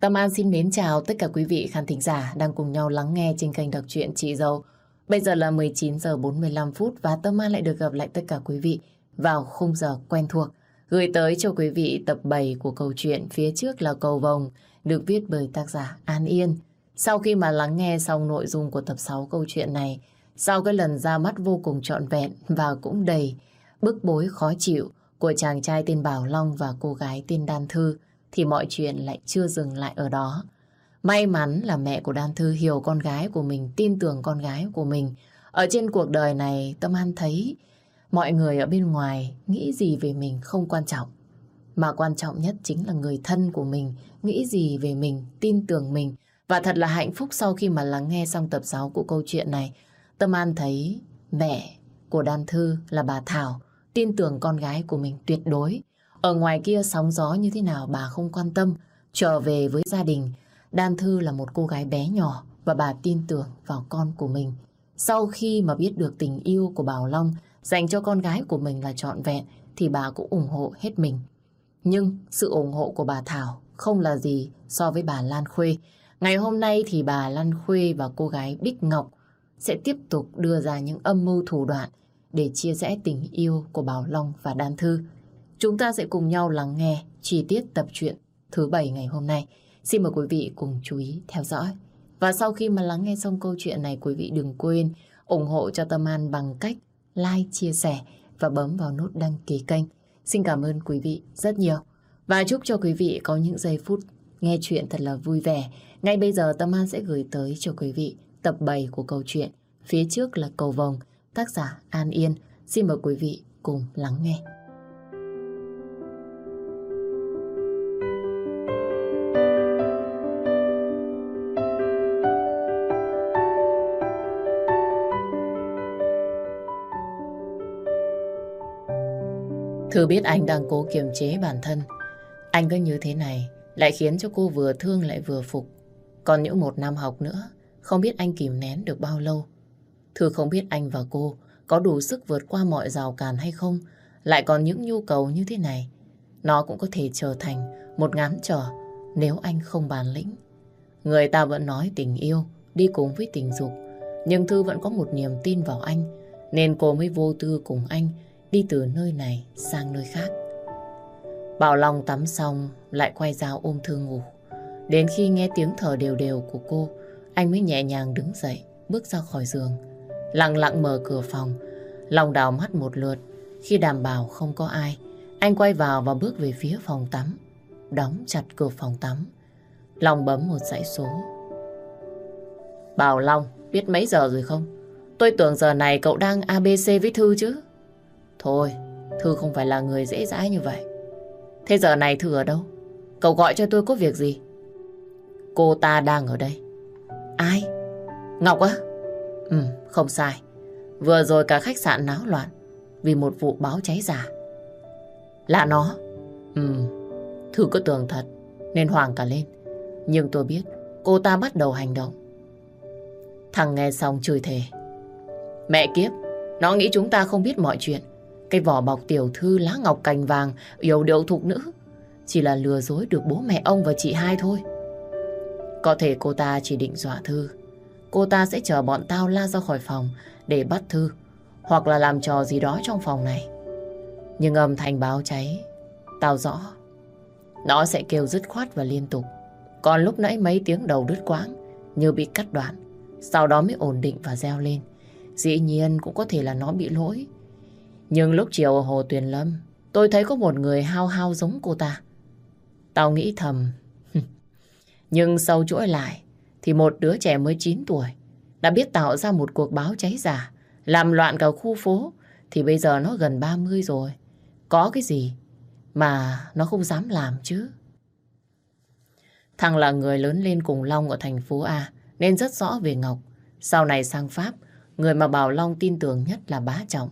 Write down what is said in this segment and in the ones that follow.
Tâm An xin mến chào tất cả quý vị khán thính giả đang cùng nhau lắng nghe trên kênh đọc truyện Chị Dâu. Bây giờ là 19 giờ 45 phút và Tâm An lại được gặp lại tất cả quý vị vào khung giờ quen thuộc. Gửi tới cho quý vị tập 7 của câu chuyện phía trước là cầu vồng được viết bởi tác giả An Yên. Sau khi mà lắng nghe xong nội dung của tập 6 câu chuyện này, sau cái lần ra mắt vô cùng trọn vẹn và cũng đầy bức bối khó chịu của chàng trai tên Bảo Long và cô gái tên Đan Thư, thì mọi chuyện lại chưa dừng lại ở đó. May mắn là mẹ của Đan Thư hiểu con gái của mình, tin tưởng con gái của mình. Ở trên cuộc đời này, Tâm An thấy mọi người ở bên ngoài nghĩ gì về mình không quan trọng. Mà quan trọng nhất chính là người thân của mình nghĩ gì về mình, tin tưởng mình. Và thật là hạnh phúc sau khi mà lắng nghe xong tập 6 của câu chuyện này. Tâm An thấy mẹ của Đan Thư là bà Thảo tin tưởng con gái của mình tuyệt đối. Ở ngoài kia sóng gió như thế nào bà không quan tâm. Trở về với gia đình, Đan Thư là một cô gái bé nhỏ và bà tin tưởng vào con của mình. Sau khi mà biết được tình yêu của Bảo Long dành cho con gái của mình là trọn vẹn thì bà cũng ủng hộ hết mình. Nhưng sự ủng hộ của bà Thảo không là gì so với bà Lan Khuê. Ngày hôm nay thì bà Lan Khuê và cô gái Bích Ngọc sẽ tiếp tục đưa ra những âm mưu thủ đoạn để chia rẽ tình yêu của Bảo Long và Đan Thư. Chúng ta sẽ cùng nhau lắng nghe chi tiết tập truyện thứ bảy ngày hôm nay. Xin mời quý vị cùng chú ý theo dõi. Và sau khi mà lắng nghe xong câu chuyện này, quý vị đừng quên ủng hộ cho Tâm An bằng cách like, chia sẻ và bấm vào nút đăng ký kênh. Xin cảm ơn quý vị rất nhiều. Và chúc cho quý vị có những giây phút nghe chuyện thật là vui vẻ. Ngay bây giờ Tâm An sẽ gửi tới cho quý vị tập 7 của câu chuyện. Phía trước là cầu vồng, tác giả An Yên. Xin mời quý vị cùng lắng nghe. Thư biết anh đang cố kiềm chế bản thân. Anh cứ như thế này lại khiến cho cô vừa thương lại vừa phục. Còn những một năm học nữa, không biết anh kìm nén được bao lâu. Thư không biết anh và cô có đủ sức vượt qua mọi rào cản hay không, lại còn những nhu cầu như thế này. Nó cũng có thể trở thành một ngán trở nếu anh không bản lĩnh. Người ta vẫn nói tình yêu đi cùng với tình dục, nhưng Thư vẫn có một niềm tin vào anh, nên cô mới vô tư cùng anh đi từ nơi này sang nơi khác. Bảo Long tắm xong lại quay ra ôm Thư ngủ. Đến khi nghe tiếng thở đều đều của cô, anh mới nhẹ nhàng đứng dậy, bước ra khỏi giường. Lặng lặng mở cửa phòng, lòng đào mắt một lượt. Khi đảm bảo không có ai, anh quay vào và bước về phía phòng tắm. Đóng chặt cửa phòng tắm. Long bấm một dãy số. Bảo Long, biết mấy giờ rồi không? Tôi tưởng giờ này cậu đang ABC với Thư chứ. Thôi, Thư không phải là người dễ dãi như vậy. Thế giờ này Thư ở đâu? Cậu gọi cho tôi có việc gì? Cô ta đang ở đây. Ai? Ngọc á? Ừ, không sai. Vừa rồi cả khách sạn náo loạn vì một vụ báo cháy giả. Là nó. Ừ, Thư cứ tưởng thật nên hoàng cả lên. Nhưng tôi biết cô ta bắt đầu hành động. Thằng nghe xong chửi thề. Mẹ kiếp, nó nghĩ chúng ta không biết mọi chuyện. Cái vỏ bọc tiểu thư lá ngọc cành vàng yêu điệu thục nữ chỉ là lừa dối được bố mẹ ông và chị hai thôi. Có thể cô ta chỉ định dọa Thư. Cô ta sẽ chờ bọn tao la ra khỏi phòng để bắt Thư hoặc là làm trò gì đó trong phòng này. Nhưng âm thanh báo cháy, tao rõ. Nó sẽ kêu dứt khoát và liên tục. Còn lúc nãy mấy tiếng đầu đứt quãng như bị cắt đoạn. Sau đó mới ổn định và reo lên. Dĩ nhiên cũng có thể là nó bị lỗi. Nhưng lúc chiều ở Hồ Tuyền Lâm, tôi thấy có một người hao hao giống cô ta. Tao nghĩ thầm. Nhưng sau chuỗi lại, thì một đứa trẻ mới 9 tuổi đã biết tạo ra một cuộc báo cháy giả, làm loạn cả khu phố, thì bây giờ nó gần 30 rồi. Có cái gì mà nó không dám làm chứ? Thằng là người lớn lên cùng Long ở thành phố A, nên rất rõ về Ngọc. Sau này sang Pháp, người mà Bảo Long tin tưởng nhất là bá Trọng.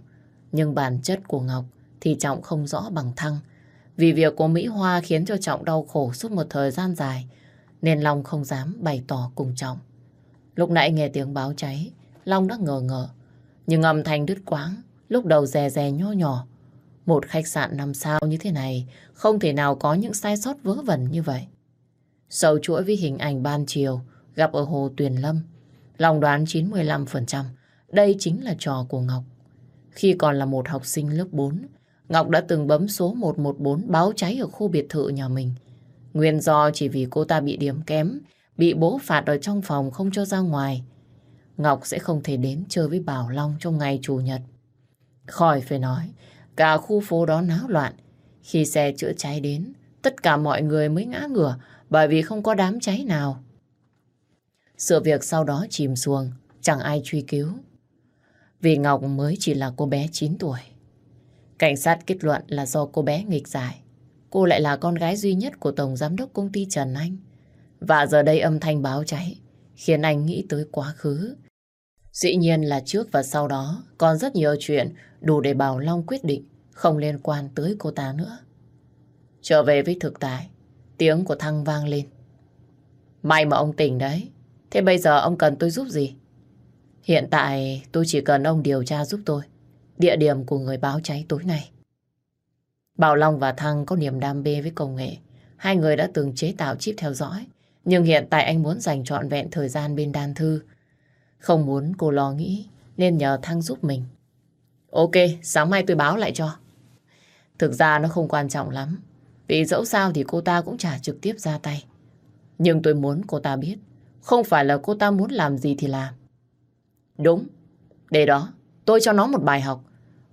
Nhưng bản chất của Ngọc thì Trọng không rõ bằng Thăng. Vì việc của Mỹ Hoa khiến cho Trọng đau khổ suốt một thời gian dài, nên Long không dám bày tỏ cùng Trọng. Lúc nãy nghe tiếng báo cháy, Long đã ngờ ngờ. Nhưng âm thanh đứt quáng, lúc đầu rè rè nho nhỏ. Một khách sạn năm sao như thế này không thể nào có những sai sót vớ vẩn như vậy. Sầu chuỗi với hình ảnh ban chiều gặp ở Hồ Tuyền Lâm. Long đoán 95% đây chính là trò của Ngọc. Khi còn là một học sinh lớp 4, Ngọc đã từng bấm số 114 báo cháy ở khu biệt thự nhà mình. Nguyên do chỉ vì cô ta bị điểm kém, bị bố phạt ở trong phòng không cho ra ngoài. Ngọc sẽ không thể đến chơi với Bảo Long trong ngày Chủ nhật. Khỏi phải nói, cả khu phố đó náo loạn. Khi xe chữa cháy đến, tất cả mọi người mới ngã ngửa bởi vì không có đám cháy nào. Sự việc sau đó chìm xuồng, chẳng ai truy cứu. Vì Ngọc mới chỉ là cô bé 9 tuổi. Cảnh sát kết luận là do cô bé nghịch giải. Cô lại là con gái duy nhất của Tổng Giám đốc Công ty Trần Anh. Và giờ đây âm thanh báo cháy khiến anh nghĩ tới quá khứ. Dĩ nhiên là trước và sau đó còn rất nhiều chuyện đủ để Bảo Long quyết định không liên quan tới cô ta nữa. Trở về với thực tại, tiếng của Thăng vang lên. May mà ông tỉnh đấy. Thế bây giờ ông cần tôi giúp gì? Hiện tại tôi chỉ cần ông điều tra giúp tôi địa điểm của người báo cháy tối nay. Bảo Long và Thăng có niềm đam mê với công nghệ. Hai người đã từng chế tạo chip theo dõi. Nhưng hiện tại anh muốn dành trọn vẹn thời gian bên đan thư. Không muốn cô lo nghĩ nên nhờ Thăng giúp mình. Ok, sáng mai tôi báo lại cho. Thực ra nó không quan trọng lắm. Vì dẫu sao thì cô ta cũng chả trực tiếp ra tay. Nhưng tôi muốn cô ta biết. Không phải là cô ta muốn làm gì thì làm. Đúng. Để đó, tôi cho nó một bài học.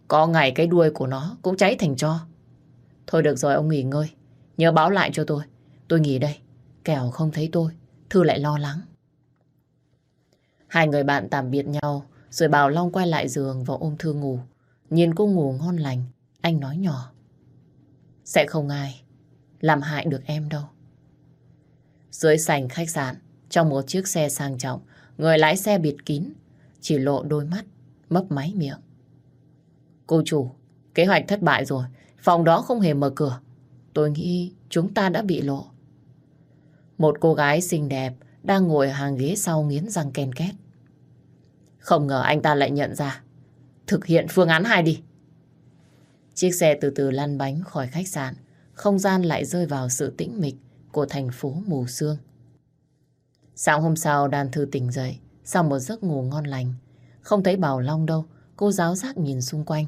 Có ngày cái đuôi của nó cũng cháy thành cho. Thôi được rồi ông nghỉ ngơi. Nhớ báo lại cho tôi. Tôi nghỉ đây. Kẻo không thấy tôi. Thư lại lo lắng. Hai người bạn tạm biệt nhau. Rồi Bảo Long quay lại giường và ôm Thư ngủ. Nhìn cô ngủ ngon lành. Anh nói nhỏ. Sẽ không ai làm hại được em đâu. Dưới sảnh khách sạn, trong một chiếc xe sang trọng, người lái xe bịt kín, chỉ lộ đôi mắt, mấp máy miệng. Cô chủ, kế hoạch thất bại rồi, phòng đó không hề mở cửa. Tôi nghĩ chúng ta đã bị lộ. Một cô gái xinh đẹp đang ngồi hàng ghế sau nghiến răng ken két. Không ngờ anh ta lại nhận ra. Thực hiện phương án 2 đi. Chiếc xe từ từ lăn bánh khỏi khách sạn, không gian lại rơi vào sự tĩnh mịch của thành phố mù sương. Sáng hôm sau đàn thư tỉnh dậy, sau một giấc ngủ ngon lành. Không thấy Bảo Long đâu, cô giáo giác nhìn xung quanh.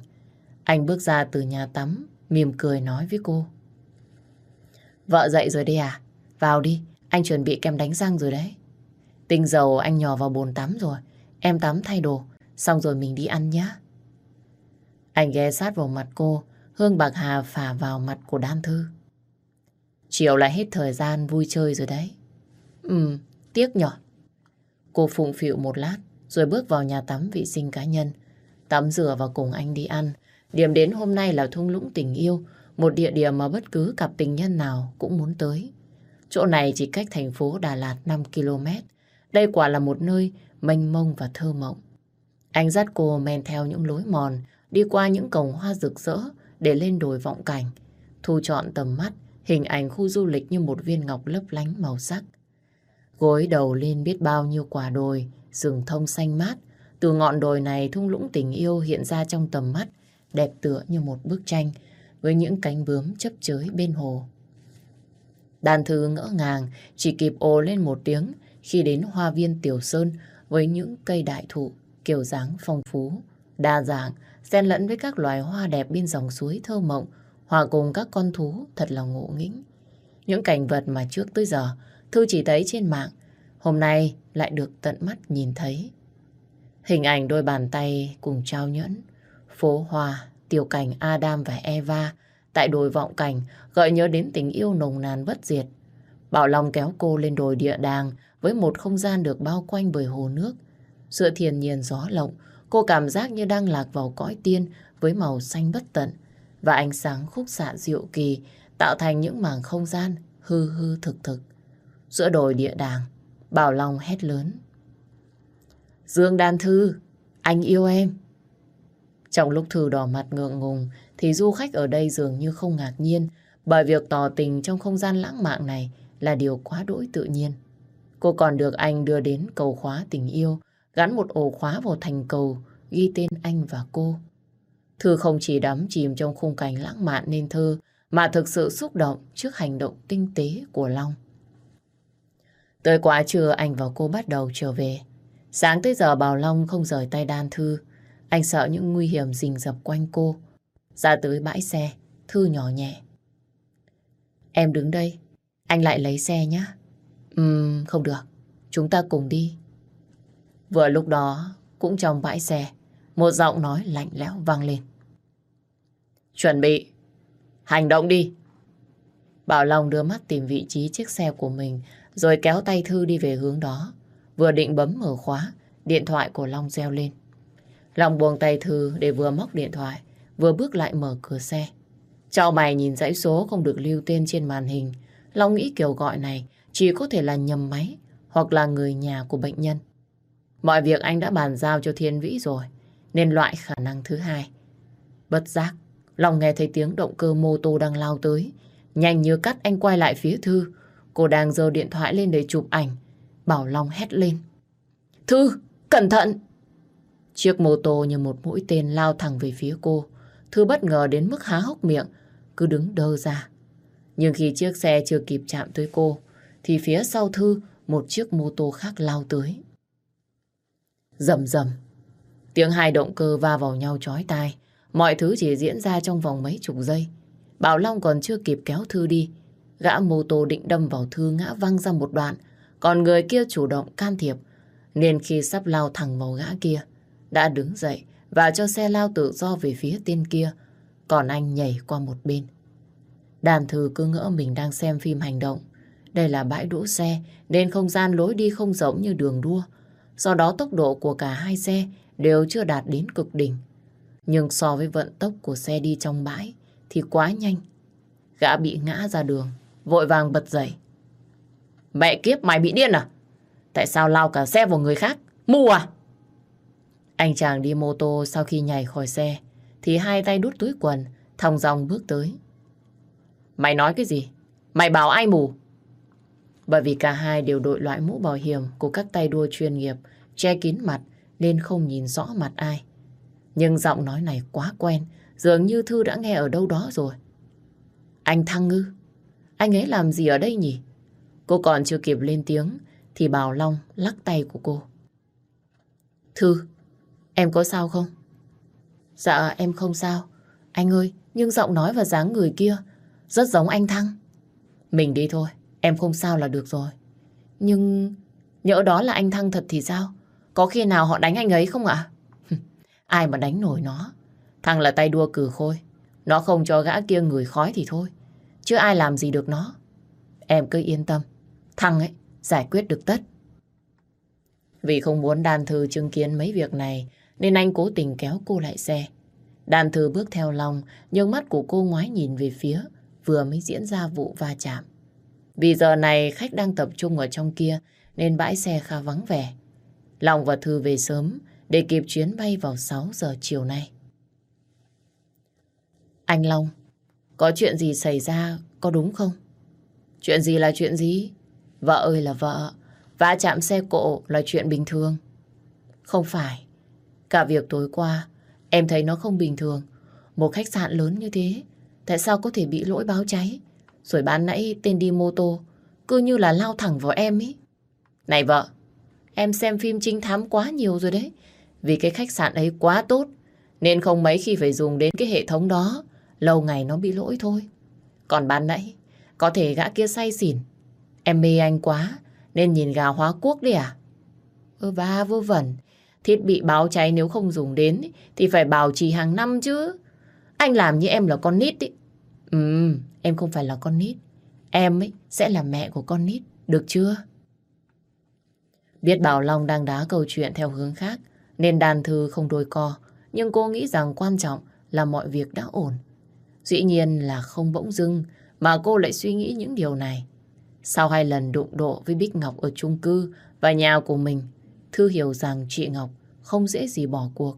Anh bước ra từ nhà tắm, mỉm cười nói với cô. Vợ dậy rồi đi à? Vào đi, anh chuẩn bị kem đánh răng rồi đấy. Tinh dầu anh nhỏ vào bồn tắm rồi. Em tắm thay đồ, xong rồi mình đi ăn nhé. Anh ghé sát vào mặt cô, hương bạc hà phả vào mặt của Đan Thư. Chiều lại hết thời gian vui chơi rồi đấy. Ừ, tiếc nhỏ. Cô phụng phịu một lát, rồi bước vào nhà tắm vệ sinh cá nhân. Tắm rửa và cùng anh đi ăn. Điểm đến hôm nay là thung lũng tình yêu, một địa điểm mà bất cứ cặp tình nhân nào cũng muốn tới. Chỗ này chỉ cách thành phố Đà Lạt 5 km. Đây quả là một nơi mênh mông và thơ mộng. Anh dắt cô men theo những lối mòn, đi qua những cổng hoa rực rỡ để lên đồi vọng cảnh. Thu chọn tầm mắt, hình ảnh khu du lịch như một viên ngọc lấp lánh màu sắc. Gối đầu lên biết bao nhiêu quả đồi, rừng thông xanh mát. Từ ngọn đồi này thung lũng tình yêu hiện ra trong tầm mắt, đẹp tựa như một bức tranh với những cánh bướm chấp chới bên hồ. Đàn thư ngỡ ngàng, chỉ kịp ồ lên một tiếng khi đến hoa viên Tiểu Sơn với những cây đại thụ kiểu dáng phong phú, đa dạng, xen lẫn với các loài hoa đẹp bên dòng suối thơ mộng, hòa cùng các con thú thật là ngộ nghĩnh. Những cảnh vật mà trước tới giờ Thư chỉ thấy trên mạng, hôm nay lại được tận mắt nhìn thấy. Hình ảnh đôi bàn tay cùng trao nhẫn, phố hoa, tiểu cảnh Adam và Eva tại đồi vọng cảnh gợi nhớ đến tình yêu nồng nàn bất diệt. Bảo Long kéo cô lên đồi địa đàng với một không gian được bao quanh bởi hồ nước. Giữa thiền nhiên gió lộng, cô cảm giác như đang lạc vào cõi tiên với màu xanh bất tận và ánh sáng khúc xạ diệu kỳ tạo thành những mảng không gian hư hư thực thực. Giữa đồi địa đàng, Bảo Long hét lớn. Dương Đan Thư, anh yêu em. Trong lúc Thư đỏ mặt ngượng ngùng, thì du khách ở đây dường như không ngạc nhiên bởi việc tỏ tình trong không gian lãng mạn này là điều quá đỗi tự nhiên. Cô còn được anh đưa đến cầu khóa tình yêu, gắn một ổ khóa vào thành cầu, ghi tên anh và cô. Thư không chỉ đắm chìm trong khung cảnh lãng mạn nên thơ, mà thực sự xúc động trước hành động tinh tế của Long. Tới quá trưa anh và cô bắt đầu trở về. Sáng tới giờ Bảo Long không rời tay đan Thư. Anh sợ những nguy hiểm rình rập quanh cô. Ra tới bãi xe, Thư nhỏ nhẹ. Em đứng đây, anh lại lấy xe nhé. Ừm, không được, chúng ta cùng đi. Vừa lúc đó, cũng trong bãi xe, một giọng nói lạnh lẽo vang lên. Chuẩn bị, hành động đi. Bảo Long đưa mắt tìm vị trí chiếc xe của mình, rồi kéo tay Thư đi về hướng đó. Vừa định bấm mở khóa, điện thoại của Long reo lên. Long buông tay Thư để vừa móc điện thoại, vừa bước lại mở cửa xe. Chào mày nhìn dãy số không được lưu tên trên màn hình. Long nghĩ kiểu gọi này chỉ có thể là nhầm máy hoặc là người nhà của bệnh nhân. Mọi việc anh đã bàn giao cho Thiên Vĩ rồi, nên loại khả năng thứ hai. Bất giác, Long nghe thấy tiếng động cơ mô tô đang lao tới. Nhanh như cắt anh quay lại phía Thư. Cô đang giơ điện thoại lên để chụp ảnh. Bảo Long hét lên. Thư, cẩn thận! Chiếc mô tô như một mũi tên lao thẳng về phía cô. Thư bất ngờ đến mức há hốc miệng, cứ đứng đơ ra. Nhưng khi chiếc xe chưa kịp chạm tới cô, thì phía sau Thư một chiếc mô tô khác lao tới. Rầm rầm, tiếng hai động cơ va vào nhau chói tai. Mọi thứ chỉ diễn ra trong vòng mấy chục giây. Bảo Long còn chưa kịp kéo Thư đi. Gã mô tô định đâm vào Thư ngã văng ra một đoạn, còn người kia chủ động can thiệp. Nên khi sắp lao thẳng vào gã kia, đã đứng dậy và cho xe lao tự do về phía tên kia, còn anh nhảy qua một bên. Đàn thư cứ ngỡ mình đang xem phim hành động. Đây là bãi đỗ xe, nên không gian lối đi không rộng như đường đua. Do đó tốc độ của cả hai xe đều chưa đạt đến cực đỉnh. Nhưng so với vận tốc của xe đi trong bãi thì quá nhanh. Gã bị ngã ra đường, vội vàng bật dậy. Mẹ kiếp mày bị điên à? Tại sao lao cả xe vào người khác? Mù à? Anh chàng đi mô tô sau khi nhảy khỏi xe thì hai tay đút túi quần, thong dong bước tới. Mày nói cái gì? Mày bảo ai mù? Bởi vì cả hai đều đội loại mũ bảo hiểm của các tay đua chuyên nghiệp, che kín mặt nên không nhìn rõ mặt ai. Nhưng giọng nói này quá quen, dường như Thư đã nghe ở đâu đó rồi. Anh Thăng ngư, anh ấy làm gì ở đây nhỉ? Cô còn chưa kịp lên tiếng thì Bảo Long lắc tay của cô. Thư, em có sao không? Dạ em không sao. Anh ơi, nhưng giọng nói và dáng người kia rất giống anh Thăng. Mình đi thôi, em không sao là được rồi. Nhưng nhỡ đó là anh Thăng thật thì sao? Có khi nào họ đánh anh ấy không ạ? Ai mà đánh nổi nó? Thăng là tay đua cử khôi. Nó không cho gã kia người khói thì thôi. Chứ ai làm gì được nó. Em cứ yên tâm. thằng ấy, giải quyết được tất. Vì không muốn đàn thư chứng kiến mấy việc này, nên anh cố tình kéo cô lại xe. Đàn thư bước theo lòng, nhưng mắt của cô ngoái nhìn về phía vừa mới diễn ra vụ va chạm. Vì giờ này khách đang tập trung ở trong kia, nên bãi xe khá vắng vẻ. Long và Thư về sớm để kịp chuyến bay vào 6 giờ chiều nay. Anh Long, có chuyện gì xảy ra, có đúng không? Chuyện gì là chuyện gì? Vợ ơi là vợ, va chạm xe cộ là chuyện bình thường. Không phải, cả việc tối qua, em thấy nó không bình thường. Một khách sạn lớn như thế, tại sao có thể bị lỗi báo cháy? Rồi ban nãy tên đi mô tô, cứ như là lao thẳng vào em ý. Này vợ, em xem phim trinh thám quá nhiều rồi đấy. Vì cái khách sạn ấy quá tốt, nên không mấy khi phải dùng đến cái hệ thống đó. Lâu ngày nó bị lỗi thôi. Còn ban nãy, có thể gã kia say xỉn. Em mê anh quá, nên nhìn gà hóa quốc đi à? Ơ ba vô vẩn, thiết bị báo cháy nếu không dùng đến thì phải bảo trì hàng năm chứ. Anh làm như em là con nít ý. Ừ, em không phải là con nít. Em ấy sẽ là mẹ của con nít, được chưa? Biết Bảo Long đang đá câu chuyện theo hướng khác, nên đàn thư không đôi co. Nhưng cô nghĩ rằng quan trọng là mọi việc đã ổn. Dĩ nhiên là không bỗng dưng mà cô lại suy nghĩ những điều này. Sau hai lần đụng độ với Bích Ngọc ở chung cư và nhà của mình, Thư hiểu rằng chị Ngọc không dễ gì bỏ cuộc.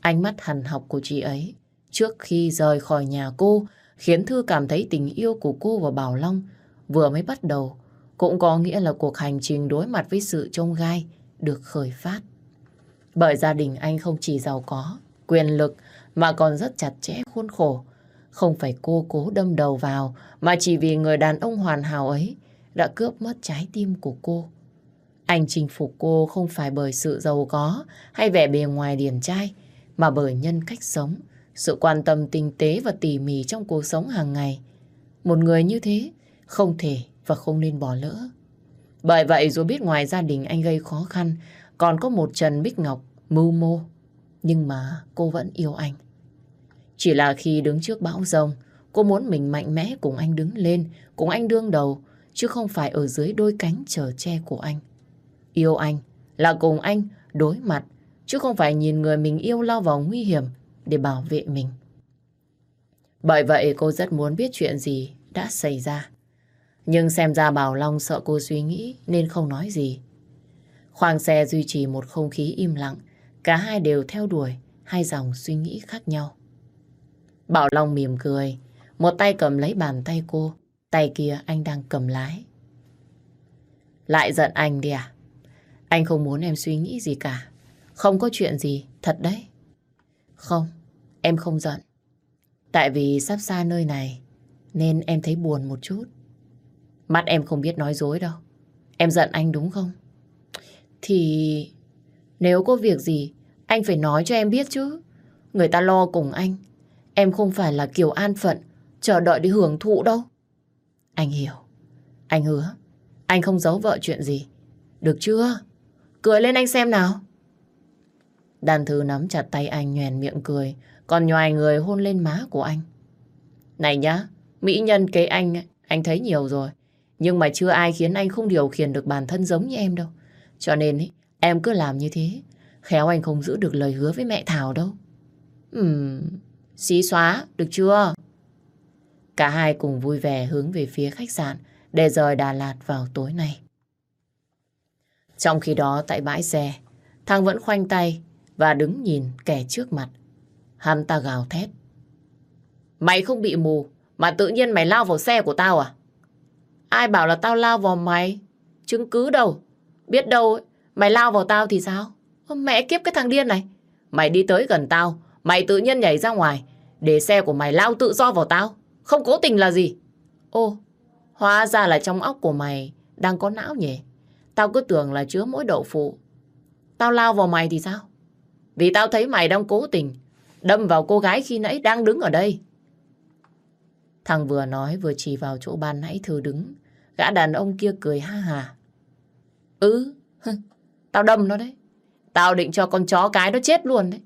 Ánh mắt hằn học của chị ấy trước khi rời khỏi nhà cô khiến Thư cảm thấy tình yêu của cô và Bảo Long vừa mới bắt đầu cũng có nghĩa là cuộc hành trình đối mặt với sự trông gai được khởi phát. Bởi gia đình anh không chỉ giàu có, quyền lực mà còn rất chặt chẽ khuôn khổ. Không phải cô cố đâm đầu vào mà chỉ vì người đàn ông hoàn hảo ấy đã cướp mất trái tim của cô. Anh chinh phục cô không phải bởi sự giàu có hay vẻ bề ngoài điển trai, mà bởi nhân cách sống, sự quan tâm tinh tế và tỉ mỉ trong cuộc sống hàng ngày. Một người như thế không thể và không nên bỏ lỡ. Bởi vậy dù biết ngoài gia đình anh gây khó khăn, còn có một Trần Bích Ngọc mưu mô, nhưng mà cô vẫn yêu anh. Chỉ là khi đứng trước bão rông, cô muốn mình mạnh mẽ cùng anh đứng lên, cùng anh đương đầu, chứ không phải ở dưới đôi cánh chở che của anh. Yêu anh là cùng anh đối mặt, chứ không phải nhìn người mình yêu lao vào nguy hiểm để bảo vệ mình. Bởi vậy cô rất muốn biết chuyện gì đã xảy ra. Nhưng xem ra Bảo Long sợ cô suy nghĩ nên không nói gì. Khoang xe duy trì một không khí im lặng, cả hai đều theo đuổi hai dòng suy nghĩ khác nhau. Bảo Long mỉm cười, một tay cầm lấy bàn tay cô, tay kia anh đang cầm lái. Lại giận anh đi à? Anh không muốn em suy nghĩ gì cả. Không có chuyện gì, thật đấy. Không, em không giận. Tại vì sắp xa nơi này, nên em thấy buồn một chút. Mắt em không biết nói dối đâu. Em giận anh đúng không? Thì nếu có việc gì, anh phải nói cho em biết chứ. Người ta lo cùng anh. Em không phải là kiểu an phận, chờ đợi để hưởng thụ đâu. Anh hiểu. Anh hứa. Anh không giấu vợ chuyện gì. Được chưa? Cười lên anh xem nào. Đàn thư nắm chặt tay anh nhoèn miệng cười, còn nhòi người hôn lên má của anh. Này nhá, mỹ nhân kế anh, anh thấy nhiều rồi. Nhưng mà chưa ai khiến anh không điều khiển được bản thân giống như em đâu. Cho nên ý, em cứ làm như thế. Khéo anh không giữ được lời hứa với mẹ Thảo đâu. Ừm, xí xóa, được chưa? Cả hai cùng vui vẻ hướng về phía khách sạn để rời Đà Lạt vào tối nay. Trong khi đó tại bãi xe, Thăng vẫn khoanh tay và đứng nhìn kẻ trước mặt. Hắn ta gào thét. Mày không bị mù mà tự nhiên mày lao vào xe của tao à? Ai bảo là tao lao vào mày? Chứng cứ đâu? Biết đâu mày lao vào tao thì sao? Mẹ kiếp cái thằng điên này. Mày đi tới gần tao, mày tự nhiên nhảy ra ngoài để xe của mày lao tự do vào tao. Không cố tình là gì? Ô, hóa ra là trong óc của mày đang có não nhỉ? Tao cứ tưởng là chứa mỗi đậu phụ. Tao lao vào mày thì sao? Vì tao thấy mày đang cố tình đâm vào cô gái khi nãy đang đứng ở đây. Thằng vừa nói vừa chỉ vào chỗ ban nãy Thư đứng. Gã đàn ông kia cười ha hà. Ừ, tao đâm nó đấy. Tao định cho con chó cái nó chết luôn đấy.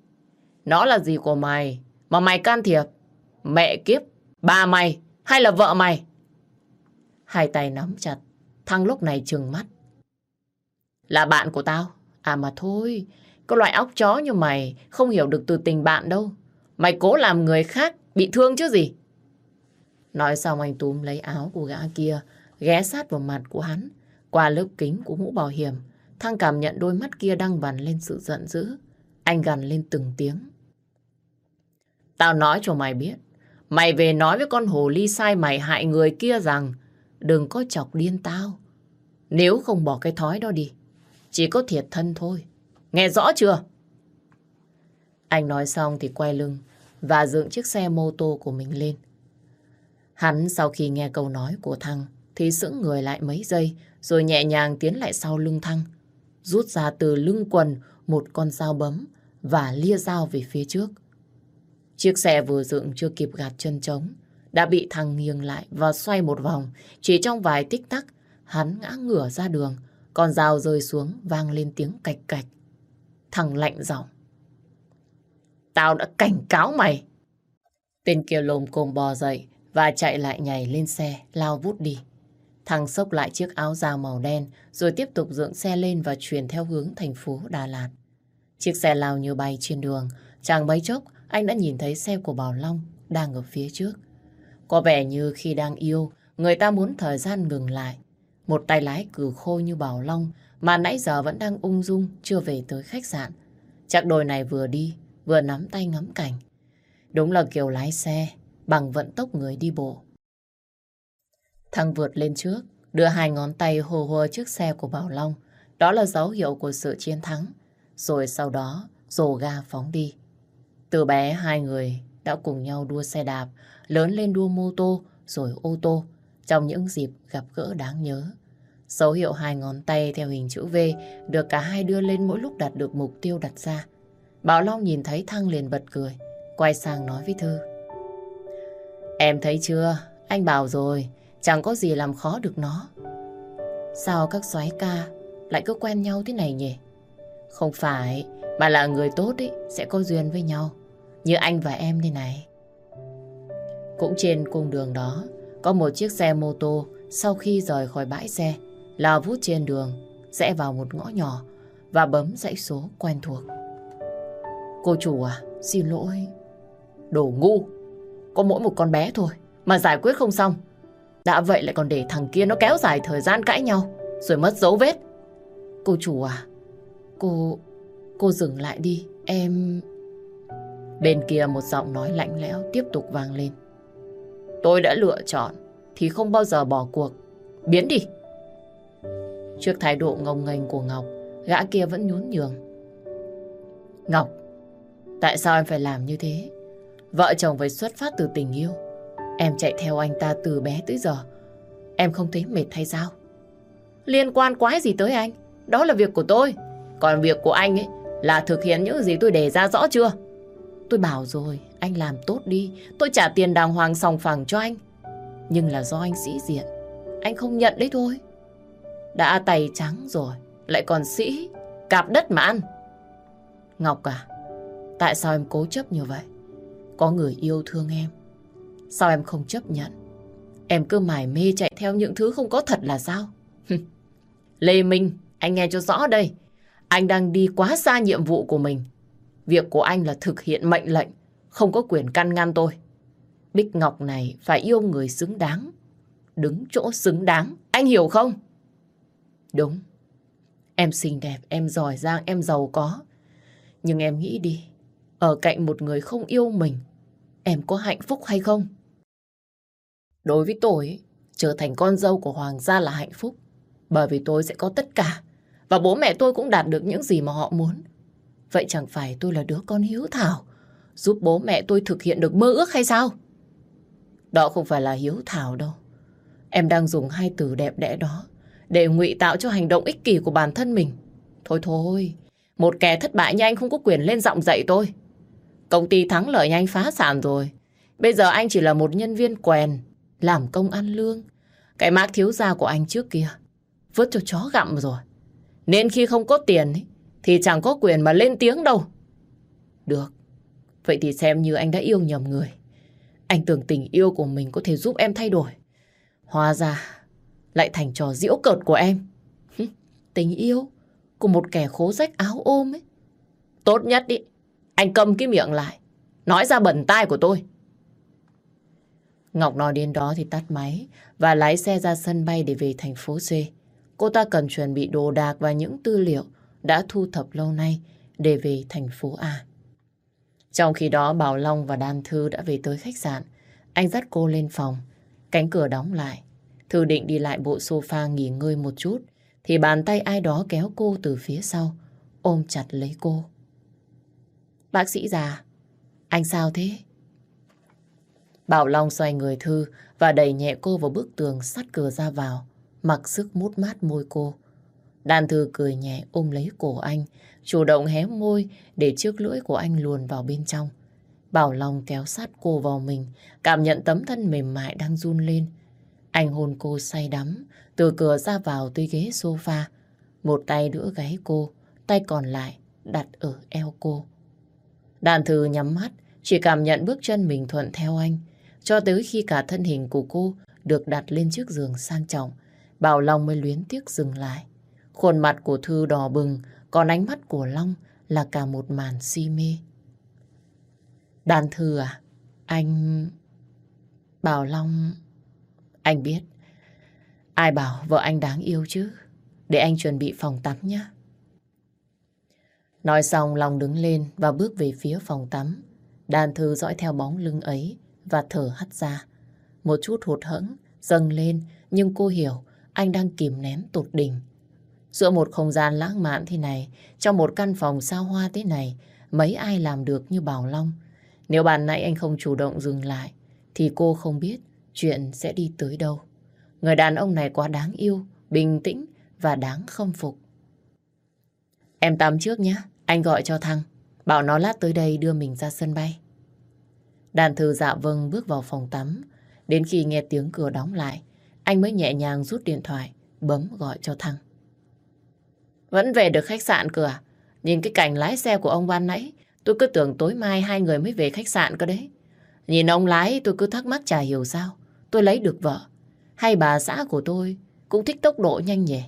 Nó là gì của mày mà mày can thiệp? Mẹ kiếp, ba mày hay là vợ mày? Hai tay nắm chặt, thằng lúc này trừng mắt. Là bạn của tao. À mà thôi, có loại óc chó như mày không hiểu được từ tình bạn đâu. Mày cố làm người khác bị thương chứ gì. Nói xong anh túm lấy áo của gã kia, ghé sát vào mặt của hắn. Qua lớp kính của mũ bảo hiểm, Thăng cảm nhận đôi mắt kia đang bắn lên sự giận dữ. Anh gằn lên từng tiếng. Tao nói cho mày biết, mày về nói với con hồ ly sai mày hại người kia rằng đừng có chọc điên tao. Nếu không bỏ cái thói đó đi, chỉ có thiệt thân thôi. Nghe rõ chưa? Anh nói xong thì quay lưng và dựng chiếc xe mô tô của mình lên. Hắn sau khi nghe câu nói của Thăng thì sững người lại mấy giây rồi nhẹ nhàng tiến lại sau lưng Thăng. Rút ra từ lưng quần một con dao bấm và lia dao về phía trước. Chiếc xe vừa dựng chưa kịp gạt chân trống đã bị thằng nghiêng lại và xoay một vòng. Chỉ trong vài tích tắc hắn ngã ngửa ra đường con dao rơi xuống vang lên tiếng cạch cạch. Thằng lạnh giọng. Tao đã cảnh cáo mày. Tên kia lồm cồm bò dậy và chạy lại nhảy lên xe, lao vút đi. Thằng xốc lại chiếc áo da màu đen rồi tiếp tục dựng xe lên và chuyển theo hướng thành phố Đà Lạt. Chiếc xe lao như bay trên đường, chàng mấy chốc anh đã nhìn thấy xe của Bảo Long đang ở phía trước. Có vẻ như khi đang yêu, người ta muốn thời gian ngừng lại. Một tay lái cử khô như Bảo Long mà nãy giờ vẫn đang ung dung chưa về tới khách sạn. Chắc đôi này vừa đi, vừa nắm tay ngắm cảnh. Đúng là kiểu lái xe bằng vận tốc người đi bộ. Thằng vượt lên trước, đưa hai ngón tay hồ hồ trước xe của Bảo Long. Đó là dấu hiệu của sự chiến thắng. Rồi sau đó, rồ ga phóng đi. Từ bé hai người đã cùng nhau đua xe đạp, lớn lên đua mô tô, rồi ô tô. trong những dịp gặp gỡ đáng nhớ. Dấu hiệu hai ngón tay theo hình chữ V được cả hai đưa lên mỗi lúc đạt được mục tiêu đặt ra. Bảo Long nhìn thấy Thăng liền bật cười, quay sang nói với Thư. Em thấy chưa, anh bảo rồi, chẳng có gì làm khó được nó. Sao các soái ca lại cứ quen nhau thế này nhỉ? Không phải, mà là người tốt ấy sẽ có duyên với nhau, như anh và em thế này. Cũng trên cung đường đó, có một chiếc xe mô tô sau khi rời khỏi bãi xe, lao vút trên đường, rẽ vào một ngõ nhỏ và bấm dãy số quen thuộc. Cô chủ à, xin lỗi. Đồ ngu, có mỗi một con bé thôi, mà giải quyết không xong. Đã vậy lại còn để thằng kia nó kéo dài thời gian cãi nhau, rồi mất dấu vết. Cô chủ à, cô... cô dừng lại đi, em... Bên kia một giọng nói lạnh lẽo tiếp tục vang lên. Tôi đã lựa chọn, thì không bao giờ bỏ cuộc. Biến đi! Trước thái độ ngông nghênh của Ngọc, gã kia vẫn nhún nhường. Ngọc, tại sao em phải làm như thế? Vợ chồng phải xuất phát từ tình yêu. Em chạy theo anh ta từ bé tới giờ. Em không thấy mệt hay sao? Liên quan quái gì tới anh? Đó là việc của tôi. Còn việc của anh ấy là thực hiện những gì tôi đề ra rõ chưa? Tôi bảo rồi, anh làm tốt đi. Tôi trả tiền đàng hoàng sòng phẳng cho anh. Nhưng là do anh sĩ diện. Anh không nhận đấy thôi. Đã tay trắng rồi, lại còn sĩ, cạp đất mà ăn. Ngọc à, tại sao em cố chấp như vậy? Có người yêu thương em. Sao em không chấp nhận? Em cứ mải mê chạy theo những thứ không có thật là sao? Lê Minh, anh nghe cho rõ đây. Anh đang đi quá xa nhiệm vụ của mình. Việc của anh là thực hiện mệnh lệnh, không có quyền căn ngăn tôi. Bích Ngọc này phải yêu người xứng đáng. Đứng chỗ xứng đáng, anh hiểu không? Đúng. Em xinh đẹp, em giỏi giang, em giàu có. Nhưng em nghĩ đi, ở cạnh một người không yêu mình, em có hạnh phúc hay không? Đối với tôi, trở thành con dâu của Hoàng gia là hạnh phúc. Bởi vì tôi sẽ có tất cả. Và bố mẹ tôi cũng đạt được những gì mà họ muốn. Vậy chẳng phải tôi là đứa con hiếu thảo, giúp bố mẹ tôi thực hiện được mơ ước hay sao? Đó không phải là hiếu thảo đâu. Em đang dùng hai từ đẹp đẽ đó để ngụy tạo cho hành động ích kỷ của bản thân mình. Thôi thôi, một kẻ thất bại như anh không có quyền lên giọng dạy tôi. Công ty thắng lợi nhanh phá sản rồi. Bây giờ anh chỉ là một nhân viên quèn, làm công ăn lương. Cái mác thiếu gia của anh trước kia, vớt cho chó gặm rồi. Nên khi không có tiền ấy, thì chẳng có quyền mà lên tiếng đâu. Được, vậy thì xem như anh đã yêu nhầm người. Anh tưởng tình yêu của mình có thể giúp em thay đổi. Hóa ra lại thành trò diễu cợt của em. Tình yêu của một kẻ khố rách áo ôm ấy. Tốt nhất đi, anh cầm cái miệng lại, nói ra bẩn tai của tôi. Ngọc nói đến đó thì tắt máy và lái xe ra sân bay để về thành phố C. Cô ta cần chuẩn bị đồ đạc và những tư liệu đã thu thập lâu nay để về thành phố A. Trong khi đó Bảo Long và Đan Thư đã về tới khách sạn. Anh dắt cô lên phòng. Cánh cửa đóng lại. Thư định đi lại bộ sofa nghỉ ngơi một chút thì bàn tay ai đó kéo cô từ phía sau ôm chặt lấy cô. Bác sĩ già, anh sao thế? Bảo Long xoay người Thư và đẩy nhẹ cô vào bức tường sắt cửa ra vào, mặc sức mút mát môi cô đan Thư cười nhẹ ôm lấy cổ anh, chủ động hé môi để chiếc lưỡi của anh luồn vào bên trong. Bảo Long kéo sát cô vào mình, cảm nhận tấm thân mềm mại đang run lên. Anh hôn cô say đắm, từ cửa ra vào tới ghế sofa. Một tay đỡ gáy cô, tay còn lại đặt ở eo cô. Đàn Thư nhắm mắt, chỉ cảm nhận bước chân mình thuận theo anh. Cho tới khi cả thân hình của cô được đặt lên chiếc giường sang trọng, Bảo Long mới luyến tiếc dừng lại. Khuôn mặt của Thư đỏ bừng, còn ánh mắt của Long là cả một màn si mê. Đàn Thư à, anh... Bảo Long... Anh biết, ai bảo vợ anh đáng yêu chứ. Để anh chuẩn bị phòng tắm nhé. Nói xong Long đứng lên và bước về phía phòng tắm. Đàn Thư dõi theo bóng lưng ấy, và thở hắt ra. Một chút hụt hẫng, dâng lên, nhưng cô hiểu anh đang kìm nén tột đỉnh. Giữa một không gian lãng mạn thế này, trong một căn phòng sao hoa thế này, mấy ai làm được như Bảo Long. Nếu bàn nãy anh không chủ động dừng lại, thì cô không biết chuyện sẽ đi tới đâu. Người đàn ông này quá đáng yêu, bình tĩnh và đáng khâm phục. Em tắm trước nhé, anh gọi cho thằng. Bảo nó lát tới đây đưa mình ra sân bay. Đàn thư dạ vâng bước vào phòng tắm. Đến khi nghe tiếng cửa đóng lại, anh mới nhẹ nhàng rút điện thoại, bấm gọi cho Thăng. Vẫn về được khách sạn cửa. À? Nhìn cái cảnh lái xe của ông ban nãy, tôi cứ tưởng tối mai hai người mới về khách sạn cơ đấy. Nhìn ông lái tôi cứ thắc mắc chả hiểu sao. Tôi lấy được vợ. Hay bà xã của tôi cũng thích tốc độ nhanh nhỉ.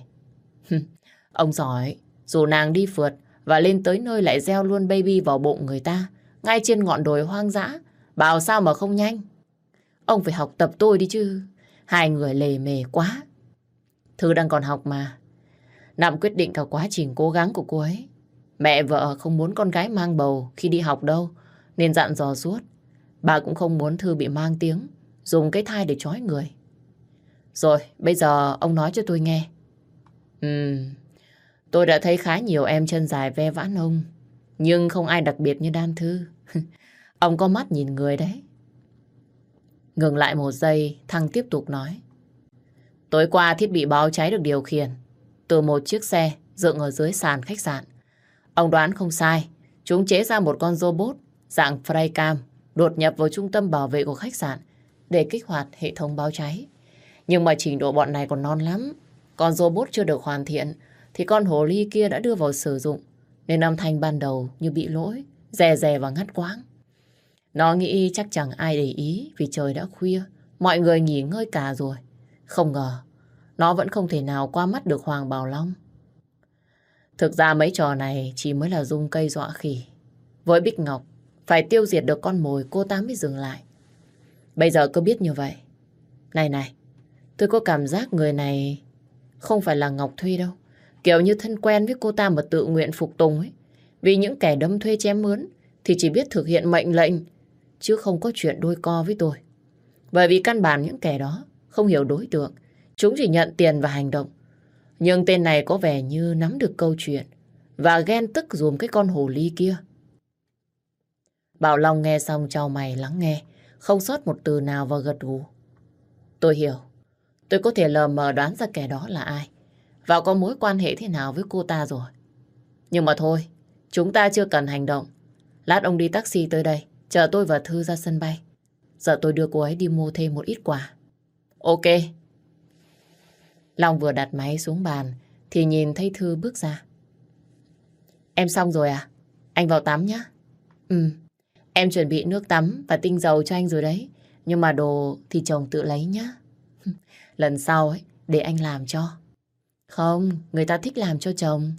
ông giỏi, dù nàng đi phượt và lên tới nơi lại gieo luôn baby vào bụng người ta, ngay trên ngọn đồi hoang dã, bảo sao mà không nhanh. Ông phải học tập tôi đi chứ. Hai người lề mề quá. Thư đang còn học mà. Nằm quyết định cả quá trình cố gắng của cô ấy. Mẹ vợ không muốn con gái mang bầu khi đi học đâu, nên dặn dò suốt. Bà cũng không muốn Thư bị mang tiếng, dùng cái thai để trói người. Rồi, bây giờ ông nói cho tôi nghe. Ừm, tôi đã thấy khá nhiều em chân dài ve vãn ông, nhưng không ai đặc biệt như Đan Thư. ông có mắt nhìn người đấy. Ngừng lại một giây, thằng tiếp tục nói. Tối qua thiết bị báo cháy được điều khiển từ một chiếc xe dựng ở dưới sàn khách sạn. Ông đoán không sai, chúng chế ra một con robot dạng Freycam đột nhập vào trung tâm bảo vệ của khách sạn để kích hoạt hệ thống báo cháy. Nhưng mà trình độ bọn này còn non lắm. Con robot chưa được hoàn thiện thì con hồ ly kia đã đưa vào sử dụng nên âm thanh ban đầu như bị lỗi, rè rè và ngắt quãng. Nó nghĩ chắc chẳng ai để ý vì trời đã khuya, mọi người nghỉ ngơi cả rồi. Không ngờ, nó vẫn không thể nào qua mắt được Hoàng Bảo Long. Thực ra mấy trò này chỉ mới là dung cây dọa khỉ. Với Bích Ngọc, phải tiêu diệt được con mồi cô ta mới dừng lại. Bây giờ cứ biết như vậy. Này này, tôi có cảm giác người này không phải là Ngọc Thuy đâu. Kiểu như thân quen với cô ta mà tự nguyện phục tùng ấy. Vì những kẻ đâm thuê chém mướn thì chỉ biết thực hiện mệnh lệnh chứ không có chuyện đôi co với tôi. Bởi vì căn bản những kẻ đó không hiểu đối tượng, chúng chỉ nhận tiền và hành động. Nhưng tên này có vẻ như nắm được câu chuyện và ghen tức dùm cái con hồ ly kia. Bảo Long nghe xong trao mày lắng nghe, không sót một từ nào và gật gù. Tôi hiểu, tôi có thể lờ mờ đoán ra kẻ đó là ai và có mối quan hệ thế nào với cô ta rồi. Nhưng mà thôi, chúng ta chưa cần hành động. Lát ông đi taxi tới đây, Chờ tôi và Thư ra sân bay. Giờ tôi đưa cô ấy đi mua thêm một ít quà. Ok. Long vừa đặt máy xuống bàn thì nhìn thấy Thư bước ra. Em xong rồi à? Anh vào tắm nhé. Ừ. Em chuẩn bị nước tắm và tinh dầu cho anh rồi đấy. Nhưng mà đồ thì chồng tự lấy nhá. Lần sau ấy, để anh làm cho. Không, người ta thích làm cho chồng.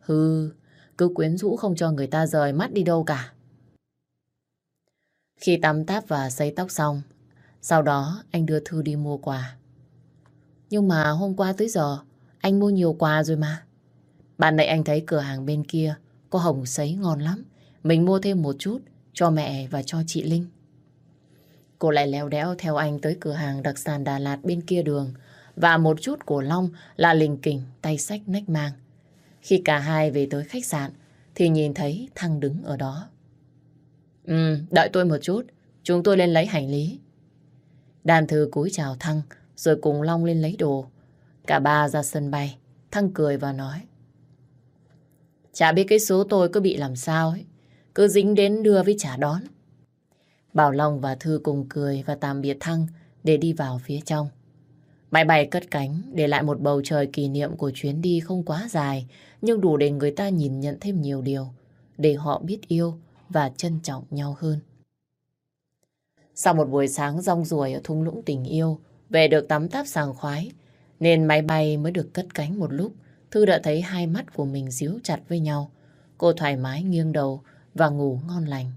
Hừ, cứ quyến rũ không cho người ta rời mắt đi đâu cả. Khi tắm táp và xây tóc xong, sau đó anh đưa Thư đi mua quà. Nhưng mà hôm qua tới giờ, anh mua nhiều quà rồi mà. Bạn nãy anh thấy cửa hàng bên kia có hồng sấy ngon lắm. Mình mua thêm một chút cho mẹ và cho chị Linh. Cô lại leo đéo theo anh tới cửa hàng đặc sản Đà Lạt bên kia đường và một chút của Long là lình kình tay sách nách mang. Khi cả hai về tới khách sạn thì nhìn thấy Thăng đứng ở đó. Ừ, đợi tôi một chút. Chúng tôi lên lấy hành lý. Đàn thư cúi chào Thăng, rồi cùng Long lên lấy đồ. Cả ba ra sân bay. Thăng cười và nói. Chả biết cái số tôi có bị làm sao ấy. Cứ dính đến đưa với trả đón. Bảo Long và Thư cùng cười và tạm biệt Thăng để đi vào phía trong. Máy bay cất cánh để lại một bầu trời kỷ niệm của chuyến đi không quá dài nhưng đủ để người ta nhìn nhận thêm nhiều điều để họ biết yêu và trân trọng nhau hơn. Sau một buổi sáng rong ruổi ở thung lũng tình yêu, về được tắm táp sàng khoái, nên máy bay mới được cất cánh một lúc. Thư đã thấy hai mắt của mình díu chặt với nhau. Cô thoải mái nghiêng đầu và ngủ ngon lành.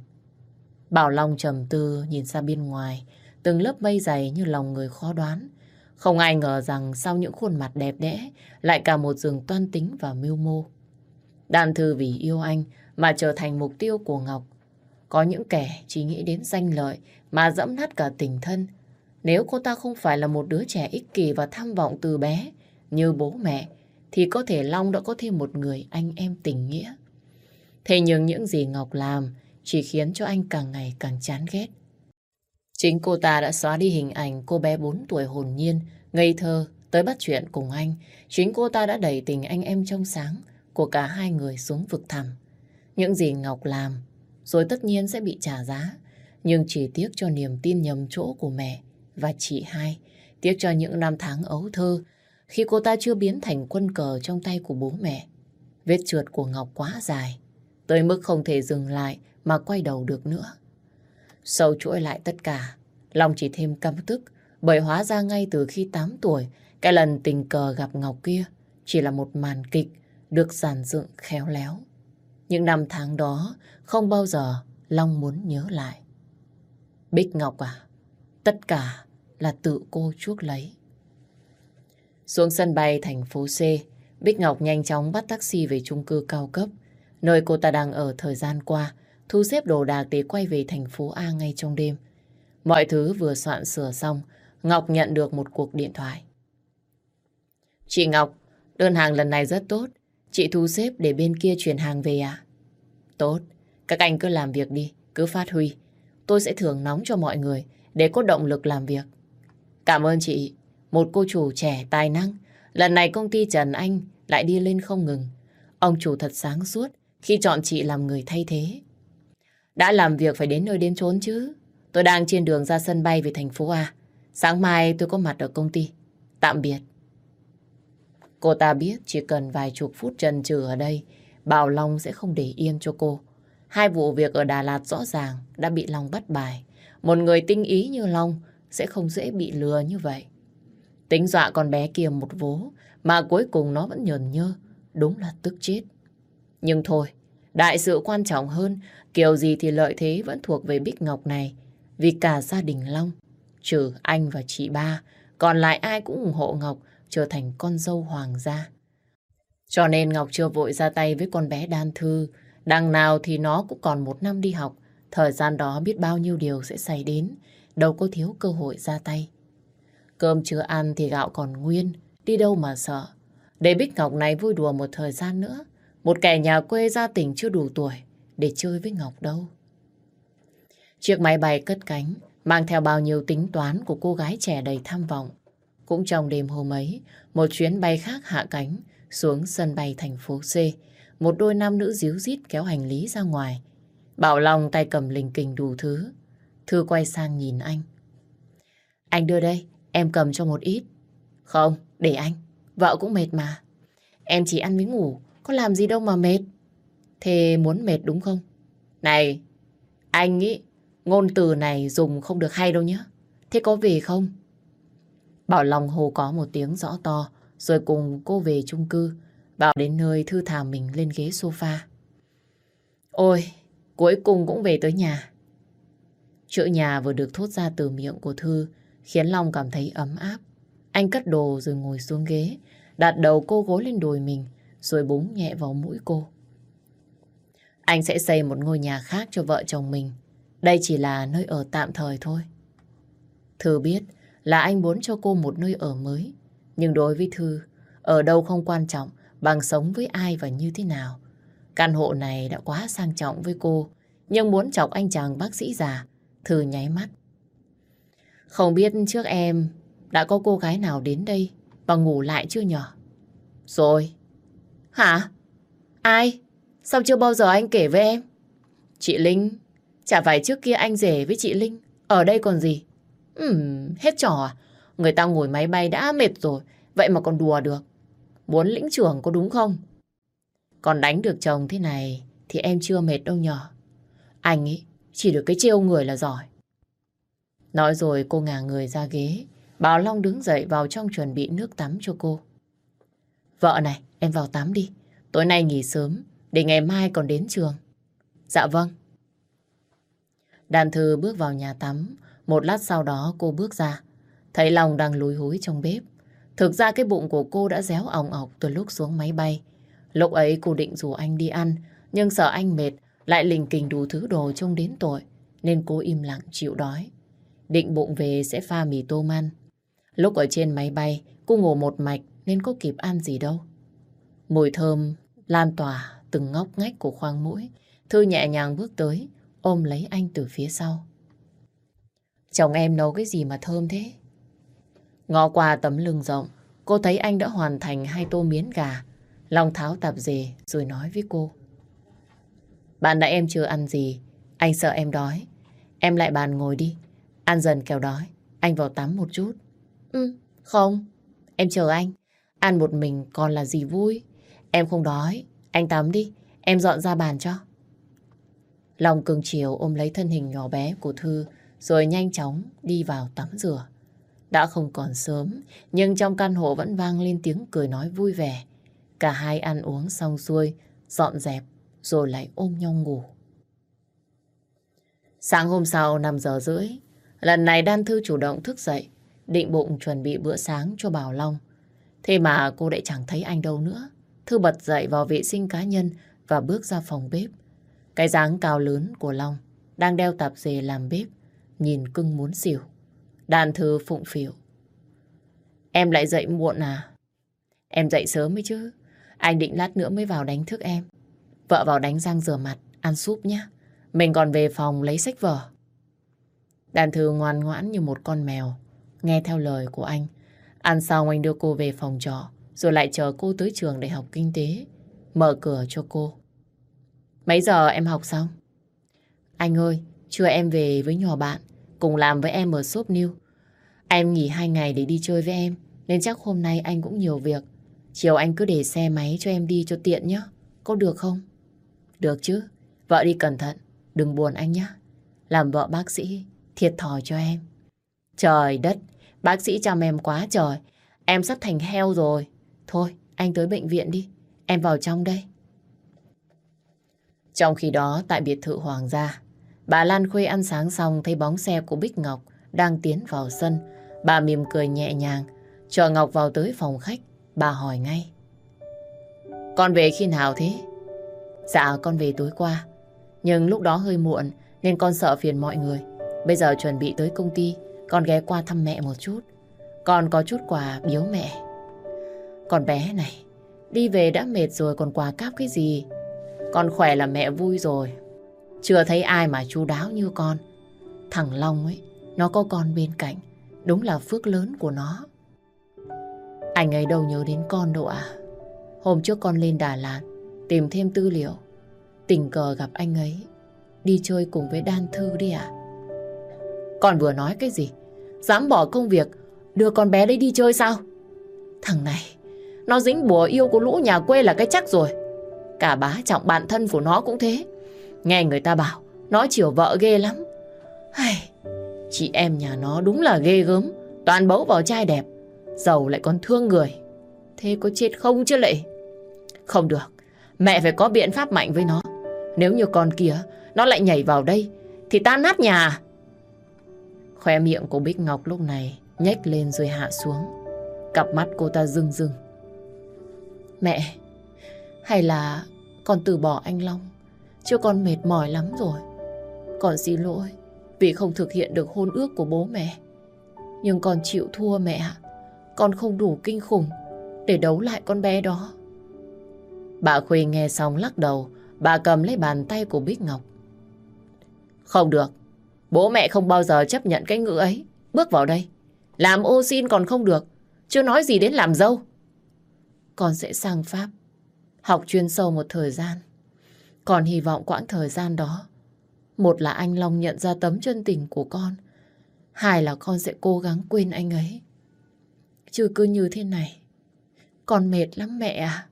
Bảo Long trầm tư nhìn ra bên ngoài, từng lớp mây dày như lòng người khó đoán. Không ai ngờ rằng sau những khuôn mặt đẹp đẽ lại cả một rừng toan tính và mưu mô. Đàn thư vì yêu anh mà trở thành mục tiêu của Ngọc. Có những kẻ chỉ nghĩ đến danh lợi mà dẫm nát cả tình thân. Nếu cô ta không phải là một đứa trẻ ích kỷ và tham vọng từ bé như bố mẹ, thì có thể Long đã có thêm một người anh em tình nghĩa. Thế nhưng những gì Ngọc làm chỉ khiến cho anh càng ngày càng chán ghét. Chính cô ta đã xóa đi hình ảnh cô bé 4 tuổi hồn nhiên, ngây thơ, tới bắt chuyện cùng anh. Chính cô ta đã đẩy tình anh em trong sáng của cả hai người xuống vực thẳm. Những gì Ngọc làm, rồi tất nhiên sẽ bị trả giá. Nhưng chỉ tiếc cho niềm tin nhầm chỗ của mẹ và chị hai. Tiếc cho những năm tháng ấu thơ, khi cô ta chưa biến thành quân cờ trong tay của bố mẹ. Vết trượt của Ngọc quá dài, tới mức không thể dừng lại mà quay đầu được nữa. Sâu chuỗi lại tất cả, Long chỉ thêm căm tức, bởi hóa ra ngay từ khi 8 tuổi, cái lần tình cờ gặp Ngọc kia chỉ là một màn kịch được giàn dựng khéo léo. Những năm tháng đó không bao giờ Long muốn nhớ lại. Bích Ngọc à, tất cả là tự cô chuốc lấy. Xuống sân bay thành phố C, Bích Ngọc nhanh chóng bắt taxi về chung cư cao cấp, nơi cô ta đang ở thời gian qua, thu xếp đồ đạc để quay về thành phố A ngay trong đêm. Mọi thứ vừa soạn sửa xong, Ngọc nhận được một cuộc điện thoại. Chị Ngọc, đơn hàng lần này rất tốt. Chị thu xếp để bên kia chuyển hàng về à? Tốt, các anh cứ làm việc đi, cứ phát huy. Tôi sẽ thưởng nóng cho mọi người để có động lực làm việc. Cảm ơn chị, một cô chủ trẻ tài năng. Lần này công ty Trần Anh lại đi lên không ngừng. Ông chủ thật sáng suốt khi chọn chị làm người thay thế. Đã làm việc phải đến nơi đến chốn chứ. Tôi đang trên đường ra sân bay về thành phố A. Sáng mai tôi có mặt ở công ty. Tạm biệt. Cô ta biết chỉ cần vài chục phút trần trừ ở đây, Bảo Long sẽ không để yên cho cô. Hai vụ việc ở Đà Lạt rõ ràng đã bị Long bắt bài. Một người tinh ý như Long sẽ không dễ bị lừa như vậy. Tính dọa con bé kia một vố, mà cuối cùng nó vẫn nhờn nhơ. Đúng là tức chết. Nhưng thôi, đại sự quan trọng hơn, kiểu gì thì lợi thế vẫn thuộc về Bích Ngọc này. Vì cả gia đình Long, trừ anh và chị ba, còn lại ai cũng ủng hộ Ngọc trở thành con dâu hoàng gia. Cho nên Ngọc chưa vội ra tay với con bé Đan Thư. Đằng nào thì nó cũng còn một năm đi học. Thời gian đó biết bao nhiêu điều sẽ xảy đến. Đâu có thiếu cơ hội ra tay. Cơm chưa ăn thì gạo còn nguyên. Đi đâu mà sợ. Để Bích Ngọc này vui đùa một thời gian nữa. Một kẻ nhà quê gia tỉnh chưa đủ tuổi để chơi với Ngọc đâu. Chiếc máy bay cất cánh, mang theo bao nhiêu tính toán của cô gái trẻ đầy tham vọng. Cũng trong đêm hôm ấy, một chuyến bay khác hạ cánh xuống sân bay thành phố C. Một đôi nam nữ díu dít kéo hành lý ra ngoài. Bảo Long tay cầm lình kình đủ thứ. Thư quay sang nhìn anh. Anh đưa đây, em cầm cho một ít. Không, để anh. Vợ cũng mệt mà. Em chỉ ăn với ngủ, có làm gì đâu mà mệt. Thế muốn mệt đúng không? Này, anh nghĩ ngôn từ này dùng không được hay đâu nhé. Thế có về không? Bảo lòng hồ có một tiếng rõ to, rồi cùng cô về chung cư, bảo đến nơi Thư thả mình lên ghế sofa. Ôi, cuối cùng cũng về tới nhà. Chữ nhà vừa được thốt ra từ miệng của Thư, khiến Long cảm thấy ấm áp. Anh cất đồ rồi ngồi xuống ghế, đặt đầu cô gối lên đùi mình, rồi búng nhẹ vào mũi cô. Anh sẽ xây một ngôi nhà khác cho vợ chồng mình. Đây chỉ là nơi ở tạm thời thôi. Thư biết là anh muốn cho cô một nơi ở mới. Nhưng đối với Thư, ở đâu không quan trọng bằng sống với ai và như thế nào. Căn hộ này đã quá sang trọng với cô, nhưng muốn chọc anh chàng bác sĩ già, Thư nháy mắt. Không biết trước em đã có cô gái nào đến đây và ngủ lại chưa nhở? Rồi. Hả? Ai? Sao chưa bao giờ anh kể với em? Chị Linh. Chả phải trước kia anh rể với chị Linh. Ở đây còn gì? Ừm, hết trò à? Người ta ngồi máy bay đã mệt rồi, vậy mà còn đùa được. Muốn lĩnh trưởng có đúng không? Còn đánh được chồng thế này thì em chưa mệt đâu nhỏ Anh ấy chỉ được cái trêu người là giỏi. Nói rồi cô ngả người ra ghế. Bảo Long đứng dậy vào trong chuẩn bị nước tắm cho cô. Vợ này, em vào tắm đi. Tối nay nghỉ sớm, để ngày mai còn đến trường. Dạ vâng. Đàn thư bước vào nhà tắm, một lát sau đó cô bước ra, thấy long đang lúi húi trong bếp. Thực ra cái bụng của cô đã réo ỏng ọc từ lúc xuống máy bay. Lúc ấy cô định rủ anh đi ăn, nhưng sợ anh mệt, lại lình kình đủ thứ đồ trông đến tội, nên cô im lặng chịu đói. Định bụng về sẽ pha mì tôm ăn. Lúc ở trên máy bay, cô ngủ một mạch nên có kịp ăn gì đâu. Mùi thơm lan tỏa từng ngóc ngách của khoang mũi. Thư nhẹ nhàng bước tới, ôm lấy anh từ phía sau. Chồng em nấu cái gì mà thơm thế? Ngó qua tấm lưng rộng, cô thấy anh đã hoàn thành hai tô miến gà. Long tháo tạp dề rồi nói với cô. Bạn đã em chưa ăn gì, anh sợ em đói. Em lại bàn ngồi đi, ăn dần kẻo đói. Anh vào tắm một chút. Ừ, không, em chờ anh. Ăn một mình còn là gì vui. Em không đói, anh tắm đi, em dọn ra bàn cho. Long cưng chiều ôm lấy thân hình nhỏ bé của Thư rồi nhanh chóng đi vào tắm rửa. Đã không còn sớm, nhưng trong căn hộ vẫn vang lên tiếng cười nói vui vẻ. Cả hai ăn uống xong xuôi, dọn dẹp, rồi lại ôm nhau ngủ. Sáng hôm sau 5 giờ rưỡi, lần này Đan Thư chủ động thức dậy, định bụng chuẩn bị bữa sáng cho Bảo Long. Thế mà cô lại chẳng thấy anh đâu nữa. Thư bật dậy vào vệ sinh cá nhân và bước ra phòng bếp. Cái dáng cao lớn của Long đang đeo tạp dề làm bếp, nhìn cưng muốn xỉu. Đàn Thư phụng phịu. Em lại dậy muộn à? Em dậy sớm ấy chứ. Anh định lát nữa mới vào đánh thức em. Vợ vào đánh răng rửa mặt, ăn súp nhé. Mình còn về phòng lấy sách vở. Đàn Thư ngoan ngoãn như một con mèo, nghe theo lời của anh. Ăn xong anh đưa cô về phòng trọ, rồi lại chờ cô tới trường để học kinh tế. Mở cửa cho cô. Mấy giờ em học xong? Anh ơi, trưa em về với nhỏ bạn, cùng làm với em ở shop new. Em nghỉ hai ngày để đi chơi với em, nên chắc hôm nay anh cũng nhiều việc. Chiều anh cứ để xe máy cho em đi cho tiện nhé. Có được không? Được chứ. Vợ đi cẩn thận, đừng buồn anh nhé. Làm vợ bác sĩ, thiệt thòi cho em. Trời đất, bác sĩ chăm em quá trời. Em sắp thành heo rồi. Thôi, anh tới bệnh viện đi. Em vào trong đây. Trong khi đó, tại biệt thự Hoàng gia, bà Lan Khuê ăn sáng xong thấy bóng xe của Bích Ngọc đang tiến vào sân. Bà mỉm cười nhẹ nhàng, chờ Ngọc vào tới phòng khách. Bà hỏi ngay. Con về khi nào thế? Dạ, con về tối qua. Nhưng lúc đó hơi muộn nên con sợ phiền mọi người. Bây giờ chuẩn bị tới công ty, con ghé qua thăm mẹ một chút. Con có chút quà biếu mẹ. Con bé này, đi về đã mệt rồi còn quà cáp cái gì? Con khỏe là mẹ vui rồi. Chưa thấy ai mà chu đáo như con. Thằng Long ấy, nó có con bên cạnh. Đúng là phước lớn của nó. Anh ấy đâu nhớ đến con đâu à. Hôm trước con lên Đà Lạt, tìm thêm tư liệu. Tình cờ gặp anh ấy. Đi chơi cùng với Đan Thư đi à? Con vừa nói cái gì? Dám bỏ công việc, đưa con bé đấy đi chơi sao? Thằng này, nó dính bùa yêu của lũ nhà quê là cái chắc rồi. Cả bá trọng bản thân của nó cũng thế. Nghe người ta bảo, nó chiều vợ ghê lắm. Hay, chị em nhà nó đúng là ghê gớm. Toàn bấu vào trai đẹp. Giàu lại còn thương người. Thế có chết không chứ lệ? Không được. Mẹ phải có biện pháp mạnh với nó. Nếu như con kia, nó lại nhảy vào đây, thì ta nát nhà. Khoe miệng của Bích Ngọc lúc này nhếch lên rồi hạ xuống. Cặp mắt cô ta rưng rưng. Mẹ, hay là con từ bỏ anh Long? Chứ con mệt mỏi lắm rồi. Con xin lỗi vì không thực hiện được hôn ước của bố mẹ. Nhưng con chịu thua mẹ ạ. Con không đủ kinh khủng để đấu lại con bé đó. Bà Khuy nghe xong lắc đầu, bà cầm lấy bàn tay của Bích Ngọc. Không được, bố mẹ không bao giờ chấp nhận cái ngữ ấy. Bước vào đây, làm ô xin còn không được, chưa nói gì đến làm dâu. Con sẽ sang Pháp, học chuyên sâu một thời gian. Còn hy vọng quãng thời gian đó, một là anh Long nhận ra tấm chân tình của con, hai là con sẽ cố gắng quên anh ấy. Chứ cứ như thế này, con mệt lắm mẹ à.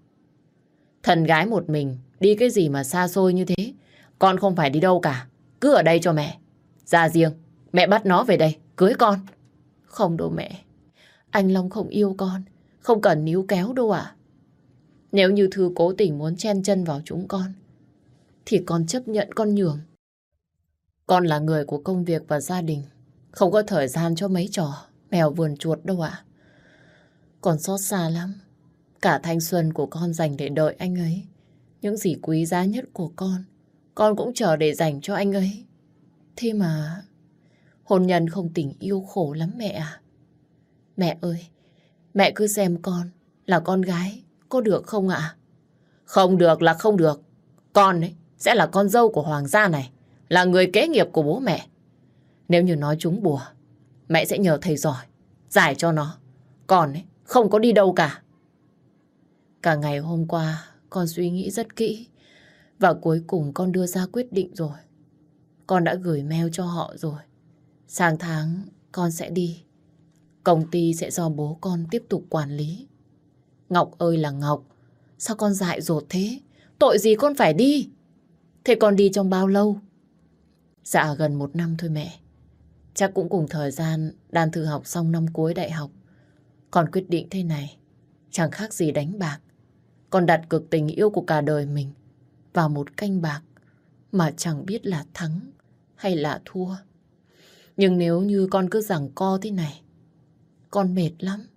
Thần gái một mình, đi cái gì mà xa xôi như thế. Con không phải đi đâu cả, cứ ở đây cho mẹ. Ra riêng, mẹ bắt nó về đây, cưới con. Không đâu mẹ, anh Long không yêu con, không cần níu kéo đâu à. Nếu như Thư cố tình muốn chen chân vào chúng con, thì con chấp nhận con nhường. Con là người của công việc và gia đình, không có thời gian cho mấy trò mèo vườn chuột đâu ạ. Con xót xa lắm. Cả thanh xuân của con dành để đợi anh ấy. Những gì quý giá nhất của con, con cũng chờ để dành cho anh ấy. Thế mà, hôn nhân không tình yêu khổ lắm mẹ à. Mẹ ơi, mẹ cứ xem con là con gái, có được không ạ? Không được là không được. Con ấy sẽ là con dâu của hoàng gia này, là người kế nghiệp của bố mẹ. Nếu như nói chúng bùa, mẹ sẽ nhờ thầy giỏi, giải cho nó Con ấy, không có đi đâu cả. Cả ngày hôm qua, con suy nghĩ rất kỹ. Và cuối cùng con đưa ra quyết định rồi. Con đã gửi mail cho họ rồi. Sang tháng con sẽ đi. Công ty sẽ do bố con tiếp tục quản lý. Ngọc ơi là Ngọc, sao con dại dột thế? Tội gì con phải đi? Thế con đi trong bao lâu? Dạ gần một năm thôi mẹ. Chắc cũng cùng thời gian đàn thử học xong năm cuối đại học. Con quyết định thế này, chẳng khác gì đánh bạc. Con đặt cực tình yêu của cả đời mình vào một canh bạc mà chẳng biết là thắng hay là thua. Nhưng nếu như con cứ rằng co thế này, con mệt lắm.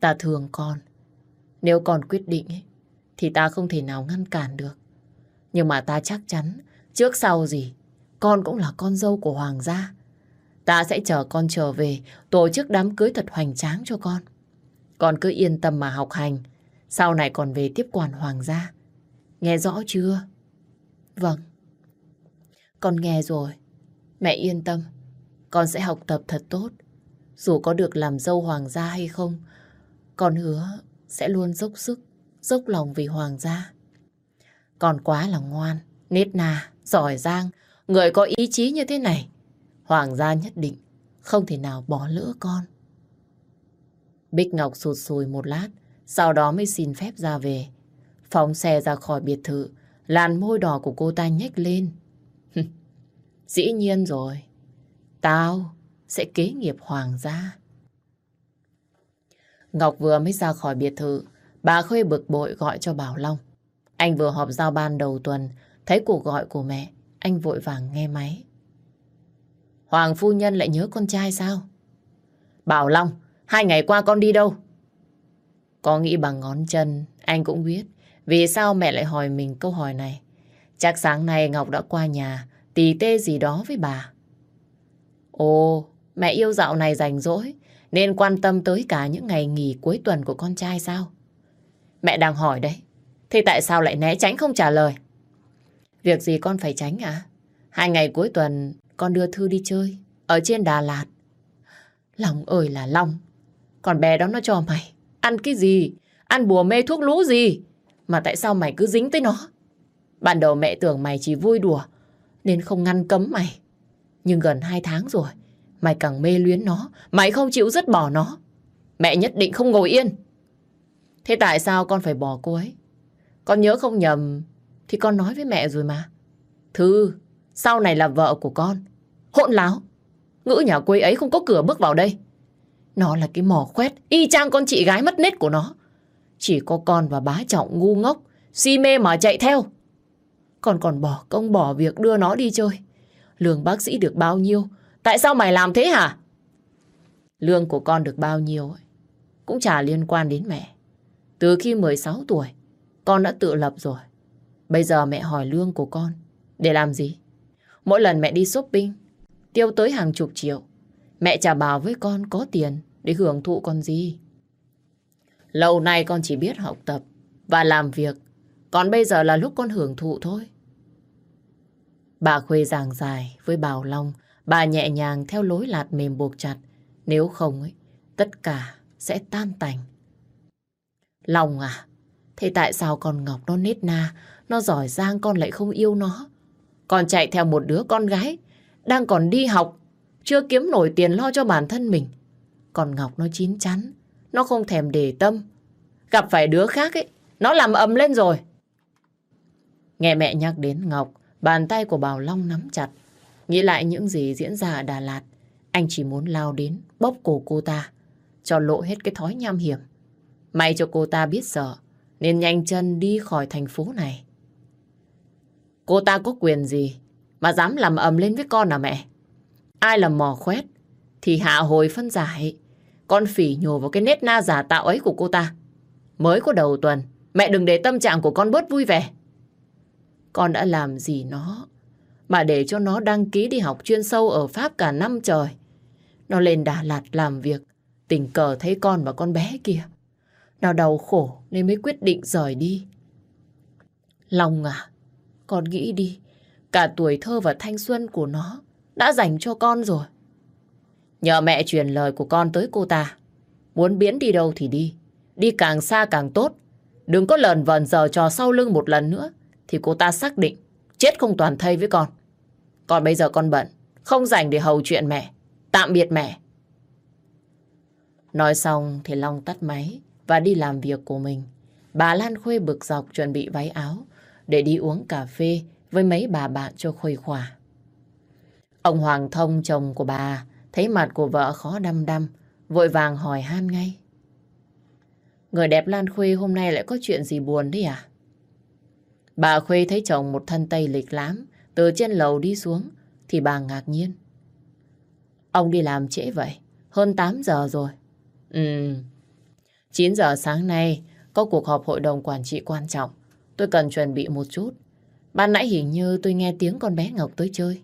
Ta thường con, nếu con quyết định ấy, thì ta không thể nào ngăn cản được. Nhưng mà ta chắc chắn, trước sau gì, con cũng là con dâu của Hoàng gia. Ta sẽ chờ con trở về, tổ chức đám cưới thật hoành tráng cho con. Con cứ yên tâm mà học hành, sau này còn về tiếp quản Hoàng gia. Nghe rõ chưa? Vâng. Con nghe rồi. Mẹ yên tâm, con sẽ học tập thật tốt. Dù có được làm dâu Hoàng gia hay không, con hứa sẽ luôn dốc sức, dốc lòng vì Hoàng gia. Con quá là ngoan, nết na, giỏi giang, người có ý chí như thế này. Hoàng gia nhất định không thể nào bỏ lỡ con. Bích Ngọc sụt sùi một lát, sau đó mới xin phép ra về. Phóng xe ra khỏi biệt thự, làn môi đỏ của cô ta nhếch lên. Dĩ nhiên rồi, tao sẽ kế nghiệp hoàng gia. Ngọc vừa mới ra khỏi biệt thự, bà Khuê bực bội gọi cho Bảo Long. Anh vừa họp giao ban đầu tuần, thấy cuộc gọi của mẹ, anh vội vàng nghe máy. Hoàng phu nhân lại nhớ con trai sao? Bảo Long, hai ngày qua con đi đâu? Có nghĩ bằng ngón chân, anh cũng biết. Vì sao mẹ lại hỏi mình câu hỏi này? Chắc sáng nay Ngọc đã qua nhà, tì tê gì đó với bà. Ồ, mẹ yêu dạo này rảnh rỗi, nên quan tâm tới cả những ngày nghỉ cuối tuần của con trai sao? Mẹ đang hỏi đấy. Thế tại sao lại né tránh không trả lời? Việc gì con phải tránh à? Hai ngày cuối tuần con đưa Thư đi chơi ở trên Đà Lạt. Lòng ơi là Long, còn bé đó nó cho mày ăn cái gì? Ăn bùa mê thuốc lú gì? Mà tại sao mày cứ dính tới nó? Ban đầu mẹ tưởng mày chỉ vui đùa nên không ngăn cấm mày. Nhưng gần hai tháng rồi, mày càng mê luyến nó, mày không chịu dứt bỏ nó. Mẹ nhất định không ngồi yên. Thế tại sao con phải bỏ cô ấy? Con nhớ không nhầm thì con nói với mẹ rồi mà. Thư, sau này là vợ của con. Hỗn láo. Ngữ nhà quê ấy không có cửa bước vào đây. Nó là cái mỏ khoét, y chang con chị gái mất nết của nó. Chỉ có con và bá trọng ngu ngốc, si mê mà chạy theo. Con còn bỏ công bỏ việc đưa nó đi chơi. Lương bác sĩ được bao nhiêu? Tại sao mày làm thế hả? Lương của con được bao nhiêu ấy, cũng chả liên quan đến mẹ. Từ khi 16 tuổi, con đã tự lập rồi. Bây giờ mẹ hỏi lương của con, để làm gì? Mỗi lần mẹ đi shopping, tiêu tới hàng chục triệu. Mẹ trả bảo với con có tiền để hưởng thụ còn gì. Lâu nay con chỉ biết học tập và làm việc, còn bây giờ là lúc con hưởng thụ thôi. Bà Khuê giảng dài với Bảo Long, bà nhẹ nhàng theo lối lạt mềm buộc chặt. Nếu không, ấy, tất cả sẽ tan tành. Lòng à, thế tại sao con Ngọc nó nết na, nó giỏi giang con lại không yêu nó? Con chạy theo một đứa con gái, đang còn đi học, chưa kiếm nổi tiền lo cho bản thân mình. Còn Ngọc nó chín chắn, nó không thèm để tâm. Gặp phải đứa khác ấy, nó làm ầm lên rồi. Nghe mẹ nhắc đến Ngọc, bàn tay của Bảo Long nắm chặt. Nghĩ lại những gì diễn ra ở Đà Lạt, anh chỉ muốn lao đến, bóp cổ cô ta, cho lộ hết cái thói nham hiểm. May cho cô ta biết sợ, nên nhanh chân đi khỏi thành phố này. Cô ta có quyền gì mà dám làm ầm lên với con à mẹ? Ai là mò khoét thì hạ hồi phân giải. Con phỉ nhổ vào cái nét na giả tạo ấy của cô ta. Mới có đầu tuần, mẹ đừng để tâm trạng của con bớt vui vẻ. Con đã làm gì nó mà để cho nó đăng ký đi học chuyên sâu ở Pháp cả năm trời. Nó lên Đà Lạt làm việc, tình cờ thấy con và con bé kia. Nó đau khổ nên mới quyết định rời đi. lòng à, con nghĩ đi, cả tuổi thơ và thanh xuân của nó đã dành cho con rồi. Nhờ mẹ truyền lời của con tới cô ta. Muốn biến đi đâu thì đi. Đi càng xa càng tốt. Đừng có lần vần giờ trò sau lưng một lần nữa. Thì cô ta xác định chết không toàn thây với con. Còn bây giờ con bận. Không dành để hầu chuyện mẹ. Tạm biệt mẹ. Nói xong thì Long tắt máy và đi làm việc của mình. Bà Lan Khuê bực dọc chuẩn bị váy áo để đi uống cà phê với mấy bà bạn cho khuây khỏa. Ông Hoàng Thông, chồng của bà, thấy mặt của vợ khó đăm đăm, vội vàng hỏi han ngay. Người đẹp Lan Khuê hôm nay lại có chuyện gì buồn đấy à? Bà Khuê thấy chồng một thân tây lịch lãm, từ trên lầu đi xuống, thì bà ngạc nhiên. Ông đi làm trễ vậy, hơn 8 giờ rồi. Ừ, 9 giờ sáng nay có cuộc họp hội đồng quản trị quan trọng. Tôi cần chuẩn bị một chút. Ban nãy hình như tôi nghe tiếng con bé Ngọc tới chơi.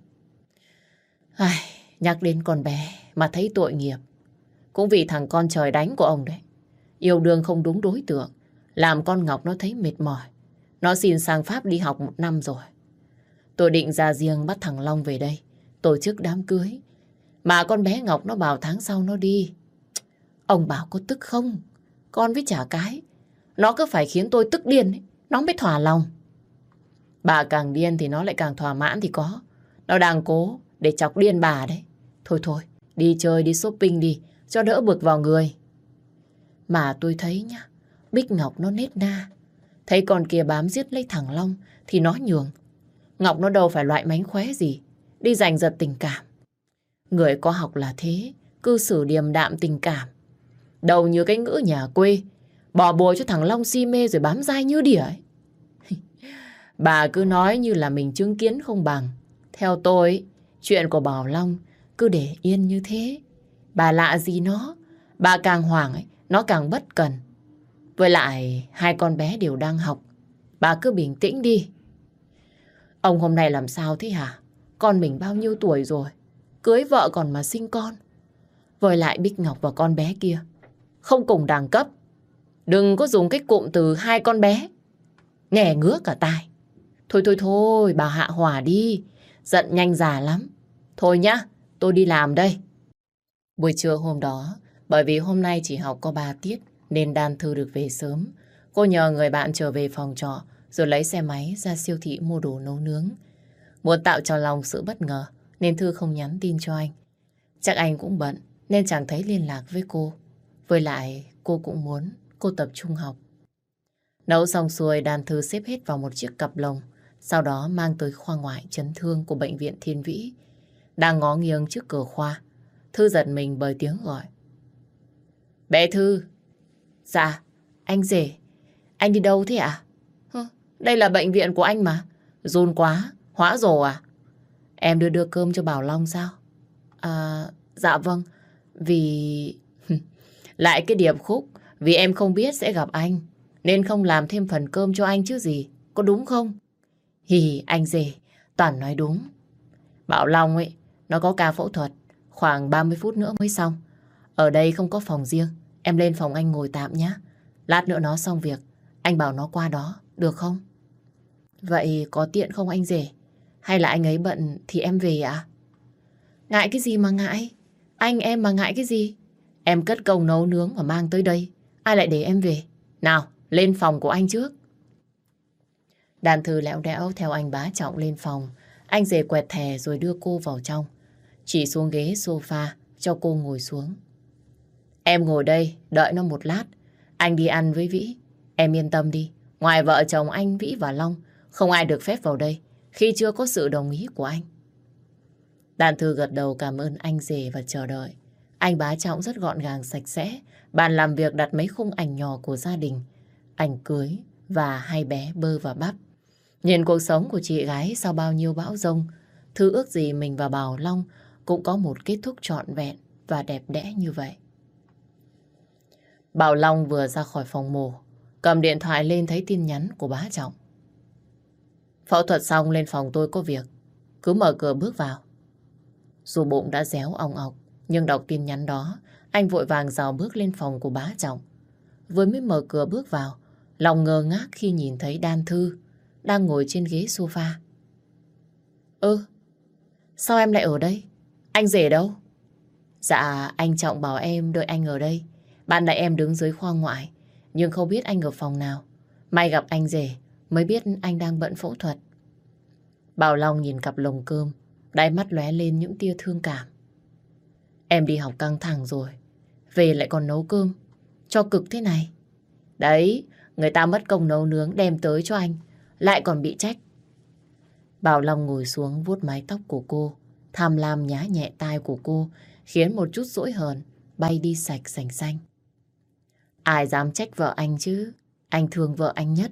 Ai, nhắc đến con bé mà thấy tội nghiệp. Cũng vì thằng con trời đánh của ông đấy. Yêu đương không đúng đối tượng. Làm con Ngọc nó thấy mệt mỏi. Nó xin sang Pháp đi học một năm rồi. Tôi định ra riêng bắt thằng Long về đây. Tổ chức đám cưới. Mà con bé Ngọc nó bảo tháng sau nó đi. Ông bảo có tức không? Con với trả cái. Nó cứ phải khiến tôi tức điên ấy. Nó mới thỏa lòng. Bà càng điên thì nó lại càng thỏa mãn thì có. Nó đang cố để chọc điên bà đấy. Thôi thôi, đi chơi, đi shopping đi, cho đỡ bực vào người. Mà tôi thấy nhá, Bích Ngọc nó nết na. Thấy con kia bám giết lấy thằng Long thì nó nhường. Ngọc nó đâu phải loại mánh khóe gì, đi giành giật tình cảm. Người có học là thế, cư xử điềm đạm tình cảm. Đầu như cái ngữ nhà quê, bỏ bùa cho thằng Long si mê rồi bám dai như đỉa ấy. Bà cứ nói như là mình chứng kiến không bằng. Theo tôi, chuyện của Bảo Long cứ để yên như thế. Bà lạ gì nó, bà càng hoảng ấy, nó càng bất cần. Với lại, hai con bé đều đang học. Bà cứ bình tĩnh đi. Ông hôm nay làm sao thế hả? Con mình bao nhiêu tuổi rồi? Cưới vợ còn mà sinh con. Với lại Bích Ngọc và con bé kia. Không cùng đẳng cấp. Đừng có dùng cái cụm từ hai con bé. Nghe ngứa cả tai. Thôi thôi thôi, bà hạ hòa đi. Giận nhanh già lắm. Thôi nhá, tôi đi làm đây. Buổi trưa hôm đó, bởi vì hôm nay chỉ học có 3 tiết, nên Đan Thư được về sớm. Cô nhờ người bạn trở về phòng trọ, rồi lấy xe máy ra siêu thị mua đồ nấu nướng. Muốn tạo cho lòng sự bất ngờ, nên Thư không nhắn tin cho anh. Chắc anh cũng bận, nên chẳng thấy liên lạc với cô. Với lại, cô cũng muốn cô tập trung học. Nấu xong xuôi, Đan Thư xếp hết vào một chiếc cặp lồng, sau đó mang tới khoa ngoại chấn thương của bệnh viện Thiên Vĩ. Đang ngó nghiêng trước cửa khoa, Thư giật mình bởi tiếng gọi. Bé Thư! Dạ, anh rể. Anh đi đâu thế ạ? À? Đây là bệnh viện của anh mà. Run quá, hóa rồ à? Em đưa đưa cơm cho Bảo Long sao? À, dạ vâng. Vì... Lại cái điệp khúc. Vì em không biết sẽ gặp anh. Nên không làm thêm phần cơm cho anh chứ gì. Có đúng không? Hì, anh rể. Toàn nói đúng. Bảo Long ấy, nó có ca phẫu thuật. Khoảng 30 phút nữa mới xong. Ở đây không có phòng riêng. Em lên phòng anh ngồi tạm nhé. Lát nữa nó xong việc. Anh bảo nó qua đó. Được không? Vậy có tiện không anh rể? Hay là anh ấy bận thì em về ạ? Ngại cái gì mà ngại? Anh em mà ngại cái gì? Em cất công nấu nướng và mang tới đây. Ai lại để em về? Nào, lên phòng của anh trước. Đàn thư lẹo đẽo theo anh bá trọng lên phòng. Anh rể quẹt thẻ rồi đưa cô vào trong. Chỉ xuống ghế sofa cho cô ngồi xuống. Em ngồi đây, đợi nó một lát. Anh đi ăn với Vĩ. Em yên tâm đi. Ngoài vợ chồng anh Vĩ và Long, không ai được phép vào đây khi chưa có sự đồng ý của anh. Đàn thư gật đầu cảm ơn anh rể và chờ đợi. Anh bá trọng rất gọn gàng sạch sẽ. Bàn làm việc đặt mấy khung ảnh nhỏ của gia đình. Ảnh cưới và hai bé bơ và bắp. Nhìn cuộc sống của chị gái sau bao nhiêu bão rông, thứ ước gì mình và Bảo Long cũng có một kết thúc trọn vẹn và đẹp đẽ như vậy. Bảo Long vừa ra khỏi phòng mổ, cầm điện thoại lên thấy tin nhắn của bá Trọng. Phẫu thuật xong lên phòng tôi có việc, cứ mở cửa bước vào. Dù bụng đã réo ong ọc, nhưng đọc tin nhắn đó, anh vội vàng rào bước lên phòng của bá Trọng. Vừa mới mở cửa bước vào, lòng ngờ ngác khi nhìn thấy Đan Thư đang ngồi trên ghế sofa. Ơ, sao em lại ở đây? Anh rể đâu? Dạ, anh Trọng bảo em đợi anh ở đây. Bạn đại em đứng dưới khoa ngoại, nhưng không biết anh ở phòng nào. May gặp anh rể, mới biết anh đang bận phẫu thuật. Bảo Long nhìn cặp lồng cơm, đáy mắt lóe lên những tia thương cảm. Em đi học căng thẳng rồi, về lại còn nấu cơm, cho cực thế này. Đấy, người ta mất công nấu nướng đem tới cho anh, lại còn bị trách. Bảo Long ngồi xuống vuốt mái tóc của cô, tham lam nhá nhẹ tai của cô, khiến một chút dỗi hờn bay đi sạch sành xanh. Ai dám trách vợ anh chứ? Anh thương vợ anh nhất.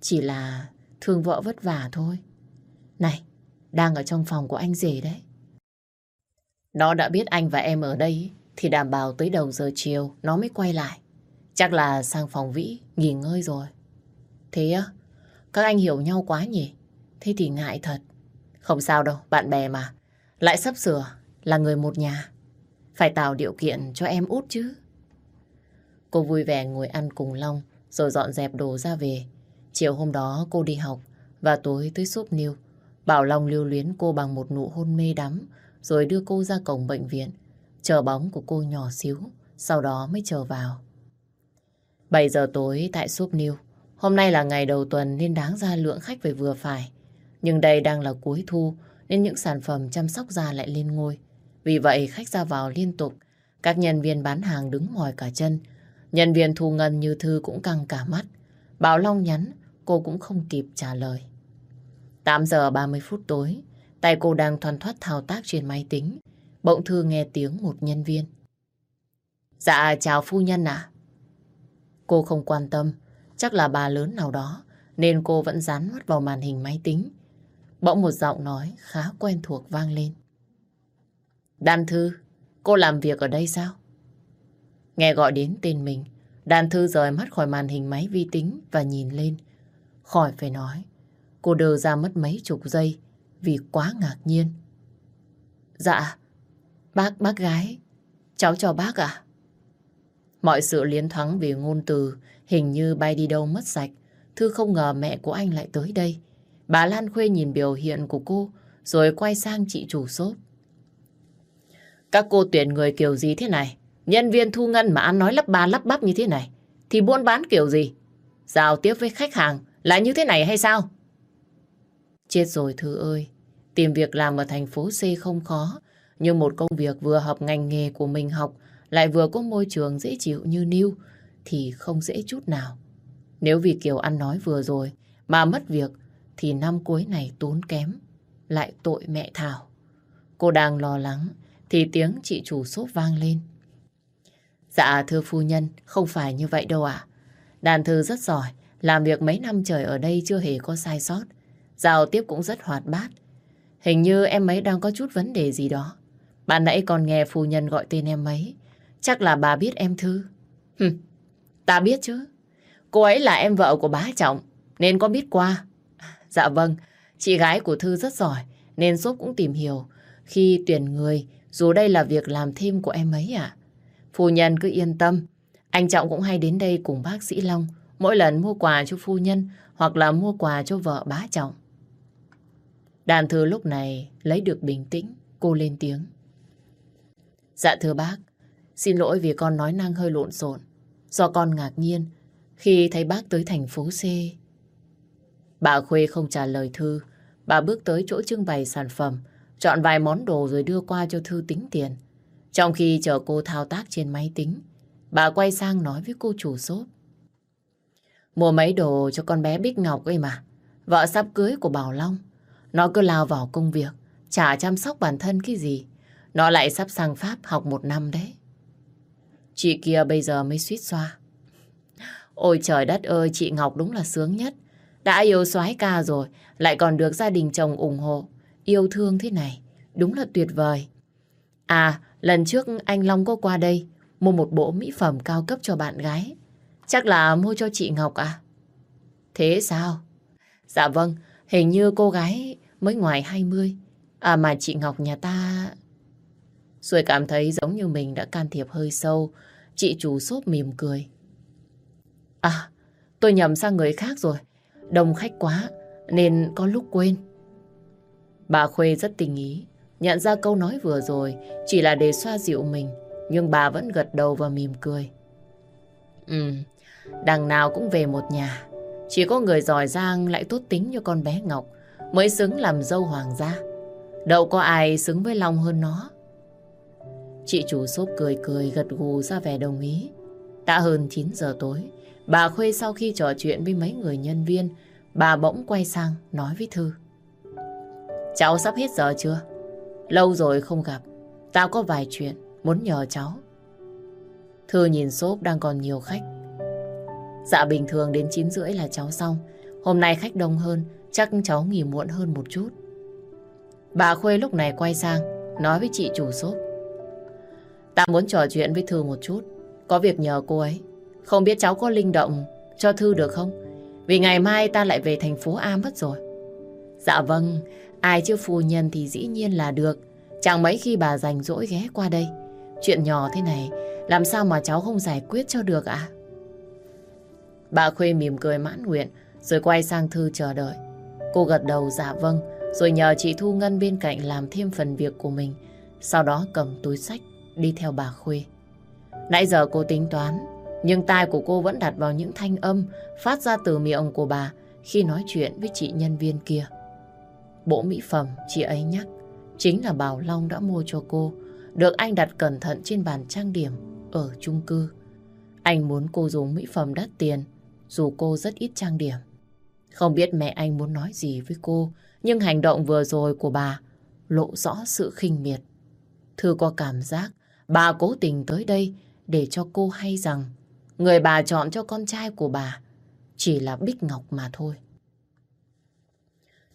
Chỉ là thương vợ vất vả thôi. Này, đang ở trong phòng của anh rể đấy. Nó đã biết anh và em ở đây thì đảm bảo tới đầu giờ chiều nó mới quay lại. Chắc là sang phòng Vĩ nghỉ ngơi rồi. Thế á? Các anh hiểu nhau quá nhỉ? Thế thì ngại thật. Không sao đâu, bạn bè mà. Lại sắp sửa là người một nhà. Phải tạo điều kiện cho em út chứ. Cô vui vẻ ngồi ăn cùng Long rồi dọn dẹp đồ ra về. Chiều hôm đó cô đi học và tối tới súp niêu. Bảo Long lưu luyến cô bằng một nụ hôn mê đắm rồi đưa cô ra cổng bệnh viện. Chờ bóng của cô nhỏ xíu, sau đó mới chờ vào. 7 giờ tối tại súp niêu. Hôm nay là ngày đầu tuần nên đáng ra lượng khách phải vừa phải. Nhưng đây đang là cuối thu nên những sản phẩm chăm sóc da lại lên ngôi. Vì vậy khách ra vào liên tục. Các nhân viên bán hàng đứng mỏi cả chân. Nhân viên thu ngân như Thư cũng căng cả mắt. Bảo Long nhắn, cô cũng không kịp trả lời. 8 giờ 30 phút tối, tay cô đang thoăn thoát thao tác trên máy tính. Bỗng Thư nghe tiếng một nhân viên. Dạ, chào phu nhân ạ. Cô không quan tâm, chắc là bà lớn nào đó, nên cô vẫn dán mắt vào màn hình máy tính. Bỗng một giọng nói khá quen thuộc vang lên. Đan Thư, cô làm việc ở đây sao? Nghe gọi đến tên mình, Đan Thư rời mắt khỏi màn hình máy vi tính và nhìn lên. Khỏi phải nói, cô đờ ra mất mấy chục giây vì quá ngạc nhiên. Dạ, bác, bác gái, cháu cho bác à? Mọi sự liến thoáng vì ngôn từ hình như bay đi đâu mất sạch. Thư không ngờ mẹ của anh lại tới đây. Bà Lan Khuê nhìn biểu hiện của cô rồi quay sang chị chủ shop. Các cô tuyển người kiểu gì thế này? Nhân viên thu ngân mà ăn nói lắp ba lắp bắp như thế này thì buôn bán kiểu gì? Giao tiếp với khách hàng là như thế này hay sao? Chết rồi Thư ơi, tìm việc làm ở thành phố C không khó, nhưng một công việc vừa hợp ngành nghề của mình học lại vừa có môi trường dễ chịu như New thì không dễ chút nào. Nếu vì kiểu ăn nói vừa rồi mà mất việc thì năm cuối này tốn kém, lại tội mẹ Thảo. Cô đang lo lắng thì tiếng chị chủ sốt vang lên. Dạ thưa phu nhân, không phải như vậy đâu ạ. Đàn thư rất giỏi, làm việc mấy năm trời ở đây chưa hề có sai sót. Giao tiếp cũng rất hoạt bát. Hình như em ấy đang có chút vấn đề gì đó. Bạn nãy còn nghe phu nhân gọi tên em ấy. Chắc là bà biết em Thư. Hừm, ta biết chứ. Cô ấy là em vợ của bá Trọng, nên có biết qua. Dạ vâng, chị gái của Thư rất giỏi, nên giúp cũng tìm hiểu. Khi tuyển người, dù đây là việc làm thêm của em ấy à. Phu nhân cứ yên tâm, anh Trọng cũng hay đến đây cùng bác sĩ Long, mỗi lần mua quà cho phu nhân hoặc là mua quà cho vợ bá Trọng. Đàn thư lúc này lấy được bình tĩnh, cô lên tiếng. Dạ thưa bác, xin lỗi vì con nói năng hơi lộn xộn. Do con ngạc nhiên khi thấy bác tới thành phố C. Bà Khuê không trả lời Thư. Bà bước tới chỗ trưng bày sản phẩm, chọn vài món đồ rồi đưa qua cho Thư tính tiền. Trong khi chờ cô thao tác trên máy tính, bà quay sang nói với cô chủ shop. Mua mấy đồ cho con bé Bích Ngọc ấy mà. Vợ sắp cưới của Bảo Long. Nó cứ lao vào công việc, chả chăm sóc bản thân cái gì. Nó lại sắp sang Pháp học một năm đấy. Chị kia bây giờ mới suýt xoa. Ôi trời đất ơi, chị Ngọc đúng là sướng nhất. Đã yêu soái ca rồi, lại còn được gia đình chồng ủng hộ, yêu thương thế này. Đúng là tuyệt vời. À, lần trước anh Long có qua đây, mua một bộ mỹ phẩm cao cấp cho bạn gái. Chắc là mua cho chị Ngọc à? Thế sao? Dạ vâng, hình như cô gái mới ngoài 20. À mà chị Ngọc nhà ta... Rồi cảm thấy giống như mình đã can thiệp hơi sâu. Chị chủ xốp mỉm cười. À, tôi nhầm sang người khác rồi. Đông khách quá, nên có lúc quên. Bà Khuê rất tình ý. Nhận ra câu nói vừa rồi chỉ là để xoa dịu mình. Nhưng bà vẫn gật đầu và mỉm cười. Ừ, đằng nào cũng về một nhà. Chỉ có người giỏi giang lại tốt tính như con bé Ngọc mới xứng làm dâu hoàng gia. Đâu có ai xứng với Long hơn nó. Chị chủ xốp cười cười gật gù ra vẻ đồng ý. Đã hơn 9 giờ tối, bà Khuê sau khi trò chuyện với mấy người nhân viên, bà bỗng quay sang nói với Thư. Cháu sắp hết giờ chưa? Lâu rồi không gặp, tao có vài chuyện muốn nhờ cháu. Thư nhìn xốp đang còn nhiều khách. Dạ bình thường đến 9 rưỡi là cháu xong. Hôm nay khách đông hơn, chắc cháu nghỉ muộn hơn một chút. Bà Khuê lúc này quay sang, nói với chị chủ xốp. Ta muốn trò chuyện với Thư một chút. Có việc nhờ cô ấy. Không biết cháu có linh động cho Thư được không? Vì ngày mai ta lại về thành phố A mất rồi. Dạ vâng, ai chưa phu nhân thì dĩ nhiên là được. Chẳng mấy khi bà rảnh rỗi ghé qua đây. Chuyện nhỏ thế này, làm sao mà cháu không giải quyết cho được ạ? Bà Khuê mỉm cười mãn nguyện, rồi quay sang Thư chờ đợi. Cô gật đầu dạ vâng, rồi nhờ chị Thu Ngân bên cạnh làm thêm phần việc của mình. Sau đó cầm túi sách, đi theo bà Khuê. Nãy giờ cô tính toán, nhưng tai của cô vẫn đặt vào những thanh âm phát ra từ miệng của bà khi nói chuyện với chị nhân viên kia. Bộ mỹ phẩm chị ấy nhắc chính là Bảo Long đã mua cho cô, được anh đặt cẩn thận trên bàn trang điểm ở chung cư. Anh muốn cô dùng mỹ phẩm đắt tiền, dù cô rất ít trang điểm. Không biết mẹ anh muốn nói gì với cô, nhưng hành động vừa rồi của bà lộ rõ sự khinh miệt. Thư có cảm giác bà cố tình tới đây để cho cô hay rằng người bà chọn cho con trai của bà chỉ là Bích Ngọc mà thôi.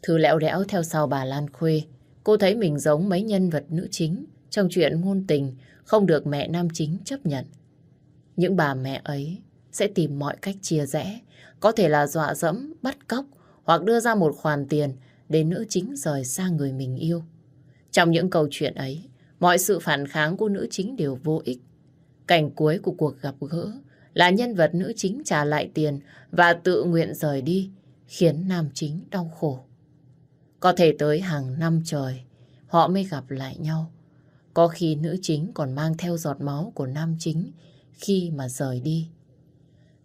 Thư lẹo đẽo theo sau bà Lan Khuê, cô thấy mình giống mấy nhân vật nữ chính trong chuyện ngôn tình không được mẹ nam chính chấp nhận. Những bà mẹ ấy sẽ tìm mọi cách chia rẽ, có thể là dọa dẫm, bắt cóc hoặc đưa ra một khoản tiền để nữ chính rời xa người mình yêu. Trong những câu chuyện ấy, mọi sự phản kháng của nữ chính đều vô ích. Cảnh cuối của cuộc gặp gỡ là nhân vật nữ chính trả lại tiền và tự nguyện rời đi, khiến nam chính đau khổ. Có thể tới hàng năm trời, họ mới gặp lại nhau. Có khi nữ chính còn mang theo giọt máu của nam chính khi mà rời đi.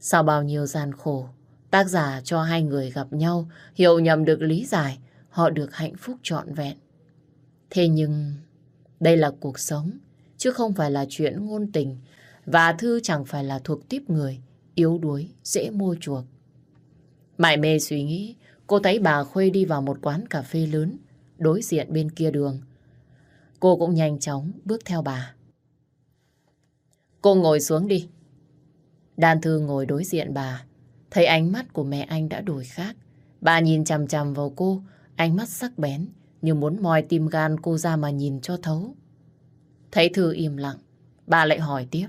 Sau bao nhiêu gian khổ, tác giả cho hai người gặp nhau, hiểu nhầm được lý giải, họ được hạnh phúc trọn vẹn. Thế nhưng, đây là cuộc sống, chứ không phải là chuyện ngôn tình, và Thư chẳng phải là thuộc tiếp người, yếu đuối, dễ mua chuộc. Mải mê suy nghĩ, cô thấy bà Khuê đi vào một quán cà phê lớn, đối diện bên kia đường. Cô cũng nhanh chóng bước theo bà. Cô ngồi xuống đi. Đan Thư ngồi đối diện bà, thấy ánh mắt của mẹ anh đã đổi khác. Bà nhìn chằm chằm vào cô, ánh mắt sắc bén, như muốn moi tim gan cô ra mà nhìn cho thấu. Thấy Thư im lặng, bà lại hỏi tiếp.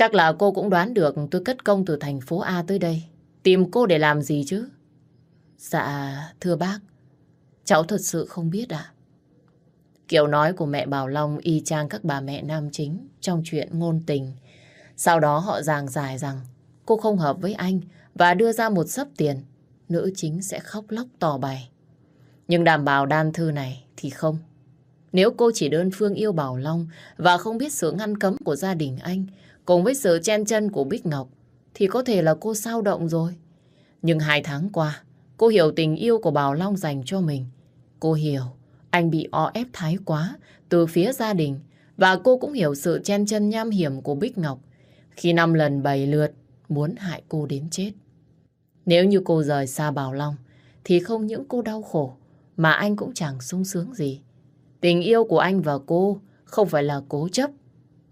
Chắc là cô cũng đoán được tôi cất công từ thành phố A tới đây. Tìm cô để làm gì chứ? Dạ, thưa bác, cháu thật sự không biết ạ. Kiểu nói của mẹ Bảo Long y chang các bà mẹ nam chính trong chuyện ngôn tình. Sau đó họ giảng giải rằng cô không hợp với anh và đưa ra một sấp tiền. Nữ chính sẽ khóc lóc tỏ bày. Nhưng đảm bảo đan thư này thì không. Nếu cô chỉ đơn phương yêu Bảo Long và không biết sự ngăn cấm của gia đình anh cùng với sự chen chân của Bích Ngọc thì có thể là cô sao động rồi. Nhưng hai tháng qua, cô hiểu tình yêu của Bảo Long dành cho mình. Cô hiểu anh bị o ép thái quá từ phía gia đình và cô cũng hiểu sự chen chân nham hiểm của Bích Ngọc khi năm lần bày lượt muốn hại cô đến chết. Nếu như cô rời xa Bảo Long thì không những cô đau khổ mà anh cũng chẳng sung sướng gì. Tình yêu của anh và cô không phải là cố chấp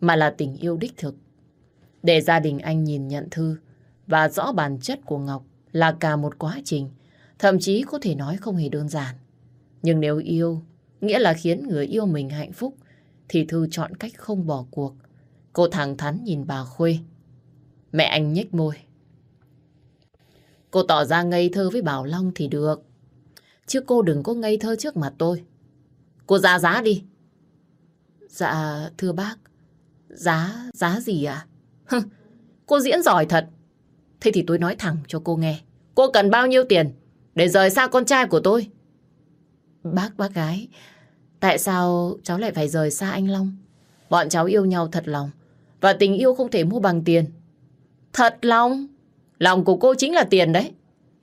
mà là tình yêu đích thực. Để gia đình anh nhìn nhận Thư và rõ bản chất của Ngọc là cả một quá trình, thậm chí có thể nói không hề đơn giản. Nhưng nếu yêu, nghĩa là khiến người yêu mình hạnh phúc, thì Thư chọn cách không bỏ cuộc. Cô thẳng thắn nhìn bà Khuê. Mẹ anh nhếch môi. Cô tỏ ra ngây thơ với Bảo Long thì được. Chứ cô đừng có ngây thơ trước mặt tôi. Cô ra giá đi. Dạ, thưa bác. Giá, giá gì ạ? À? Cô diễn giỏi thật. Thế thì tôi nói thẳng cho cô nghe. Cô cần bao nhiêu tiền để rời xa con trai của tôi? Bác, bác gái, tại sao cháu lại phải rời xa anh Long? Bọn cháu yêu nhau thật lòng. và tình yêu không thể mua bằng tiền. Thật lòng, lòng của cô chính là tiền đấy.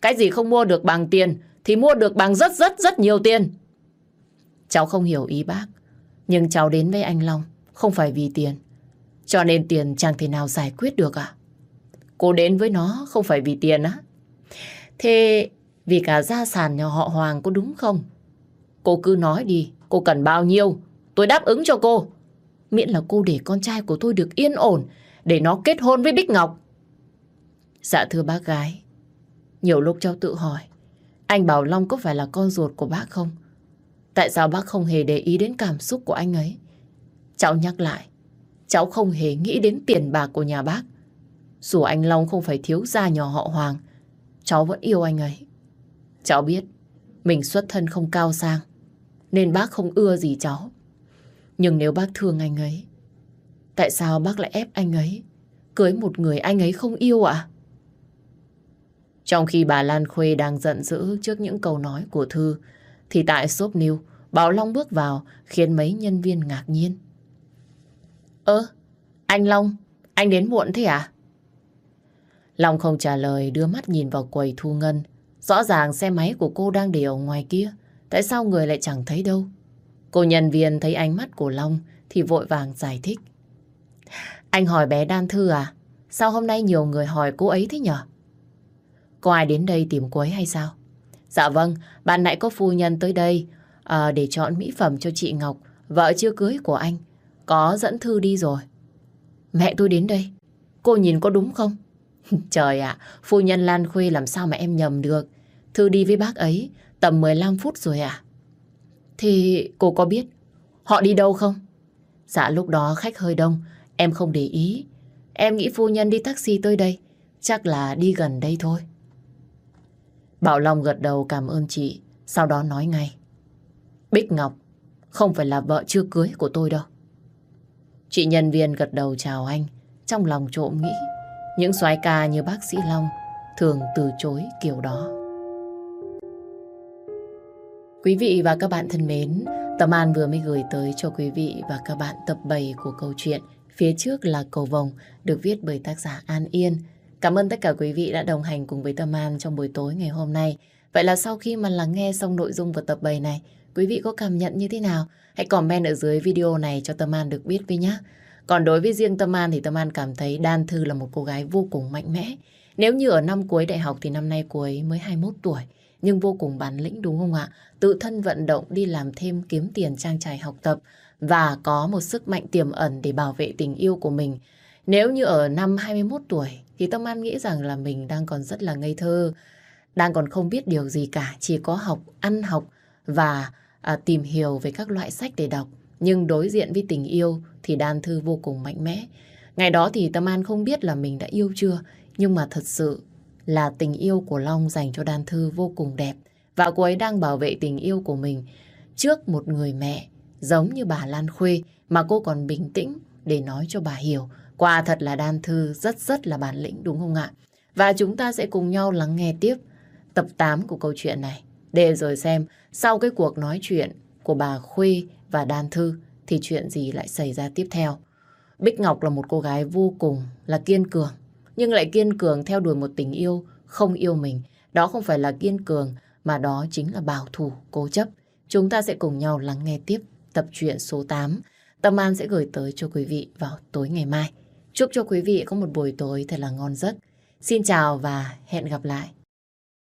Cái gì không mua được bằng tiền thì mua được bằng rất rất rất nhiều tiền. Cháu không hiểu ý bác, nhưng cháu đến với anh Long không phải vì tiền. Cho nên tiền chẳng thể nào giải quyết được à? Cô đến với nó không phải vì tiền á? Thế vì cả gia sản nhà họ Hoàng có đúng không? Cô cứ nói đi, cô cần bao nhiêu? Tôi đáp ứng cho cô. Miễn là cô để con trai của tôi được yên ổn, để nó kết hôn với Bích Ngọc. Dạ thưa bác gái, nhiều lúc cháu tự hỏi, anh Bảo Long có phải là con ruột của bác không? Tại sao bác không hề để ý đến cảm xúc của anh ấy? Cháu nhắc lại, cháu không hề nghĩ đến tiền bạc của nhà bác. Dù anh Long không phải thiếu gia nhỏ họ Hoàng, cháu vẫn yêu anh ấy. Cháu biết, mình xuất thân không cao sang, nên bác không ưa gì cháu. Nhưng nếu bác thương anh ấy, tại sao bác lại ép anh ấy cưới một người anh ấy không yêu ạ? Trong khi bà Lan Khuê đang giận dữ trước những câu nói của Thư, thì tại shop New, Bảo Long bước vào khiến mấy nhân viên ngạc nhiên. Ơ, anh Long, anh đến muộn thế à? Long không trả lời đưa mắt nhìn vào quầy thu ngân. Rõ ràng xe máy của cô đang để ở ngoài kia. Tại sao người lại chẳng thấy đâu? Cô nhân viên thấy ánh mắt của Long thì vội vàng giải thích. Anh hỏi bé Đan Thư à? Sao hôm nay nhiều người hỏi cô ấy thế nhở? Có ai đến đây tìm cô ấy hay sao? Dạ vâng, bạn nãy có phu nhân tới đây à, để chọn mỹ phẩm cho chị Ngọc, vợ chưa cưới của anh. Có dẫn Thư đi rồi. Mẹ tôi đến đây. Cô nhìn có đúng không? Trời ạ, phu nhân Lan Khuê làm sao mà em nhầm được. Thư đi với bác ấy tầm 15 phút rồi à? Thì cô có biết họ đi đâu không? Dạ lúc đó khách hơi đông, em không để ý. Em nghĩ phu nhân đi taxi tới đây, chắc là đi gần đây thôi. Bảo Long gật đầu cảm ơn chị, sau đó nói ngay. Bích Ngọc không phải là vợ chưa cưới của tôi đâu. Chị nhân viên gật đầu chào anh, trong lòng trộm nghĩ. Những soái ca như bác sĩ Long thường từ chối kiểu đó. Quý vị và các bạn thân mến, Tâm An vừa mới gửi tới cho quý vị và các bạn tập 7 của câu chuyện Phía trước là cầu vồng được viết bởi tác giả An Yên. Cảm ơn tất cả quý vị đã đồng hành cùng với Tâm An trong buổi tối ngày hôm nay. Vậy là sau khi mà lắng nghe xong nội dung của tập 7 này, quý vị có cảm nhận như thế nào? Hãy comment ở dưới video này cho Tâm An được biết với nhé. Còn đối với riêng Tâm An thì Tâm An cảm thấy Đan Thư là một cô gái vô cùng mạnh mẽ. Nếu như ở năm cuối đại học thì năm nay cô ấy mới 21 tuổi, nhưng vô cùng bản lĩnh đúng không ạ? Tự thân vận động đi làm thêm kiếm tiền trang trải học tập và có một sức mạnh tiềm ẩn để bảo vệ tình yêu của mình. Nếu như ở năm 21 tuổi thì Tâm An nghĩ rằng là mình đang còn rất là ngây thơ, đang còn không biết điều gì cả, chỉ có học, ăn học và à, tìm hiểu về các loại sách để đọc. Nhưng đối diện với tình yêu thì Đan Thư vô cùng mạnh mẽ. Ngày đó thì Tâm An không biết là mình đã yêu chưa, nhưng mà thật sự là tình yêu của Long dành cho Đan Thư vô cùng đẹp. Và cô ấy đang bảo vệ tình yêu của mình trước một người mẹ giống như bà Lan Khuê mà cô còn bình tĩnh để nói cho bà hiểu. Quả thật là Đan Thư rất rất là bản lĩnh đúng không ạ? Và chúng ta sẽ cùng nhau lắng nghe tiếp tập 8 của câu chuyện này để rồi xem sau cái cuộc nói chuyện của bà Khuê và Đan Thư thì chuyện gì lại xảy ra tiếp theo. Bích Ngọc là một cô gái vô cùng là kiên cường, nhưng lại kiên cường theo đuổi một tình yêu không yêu mình. Đó không phải là kiên cường, mà đó chính là bảo thủ, cố chấp. Chúng ta sẽ cùng nhau lắng nghe tiếp tập truyện số 8. Tâm An sẽ gửi tới cho quý vị vào tối ngày mai. Chúc cho quý vị có một buổi tối thật là ngon giấc. Xin chào và hẹn gặp lại.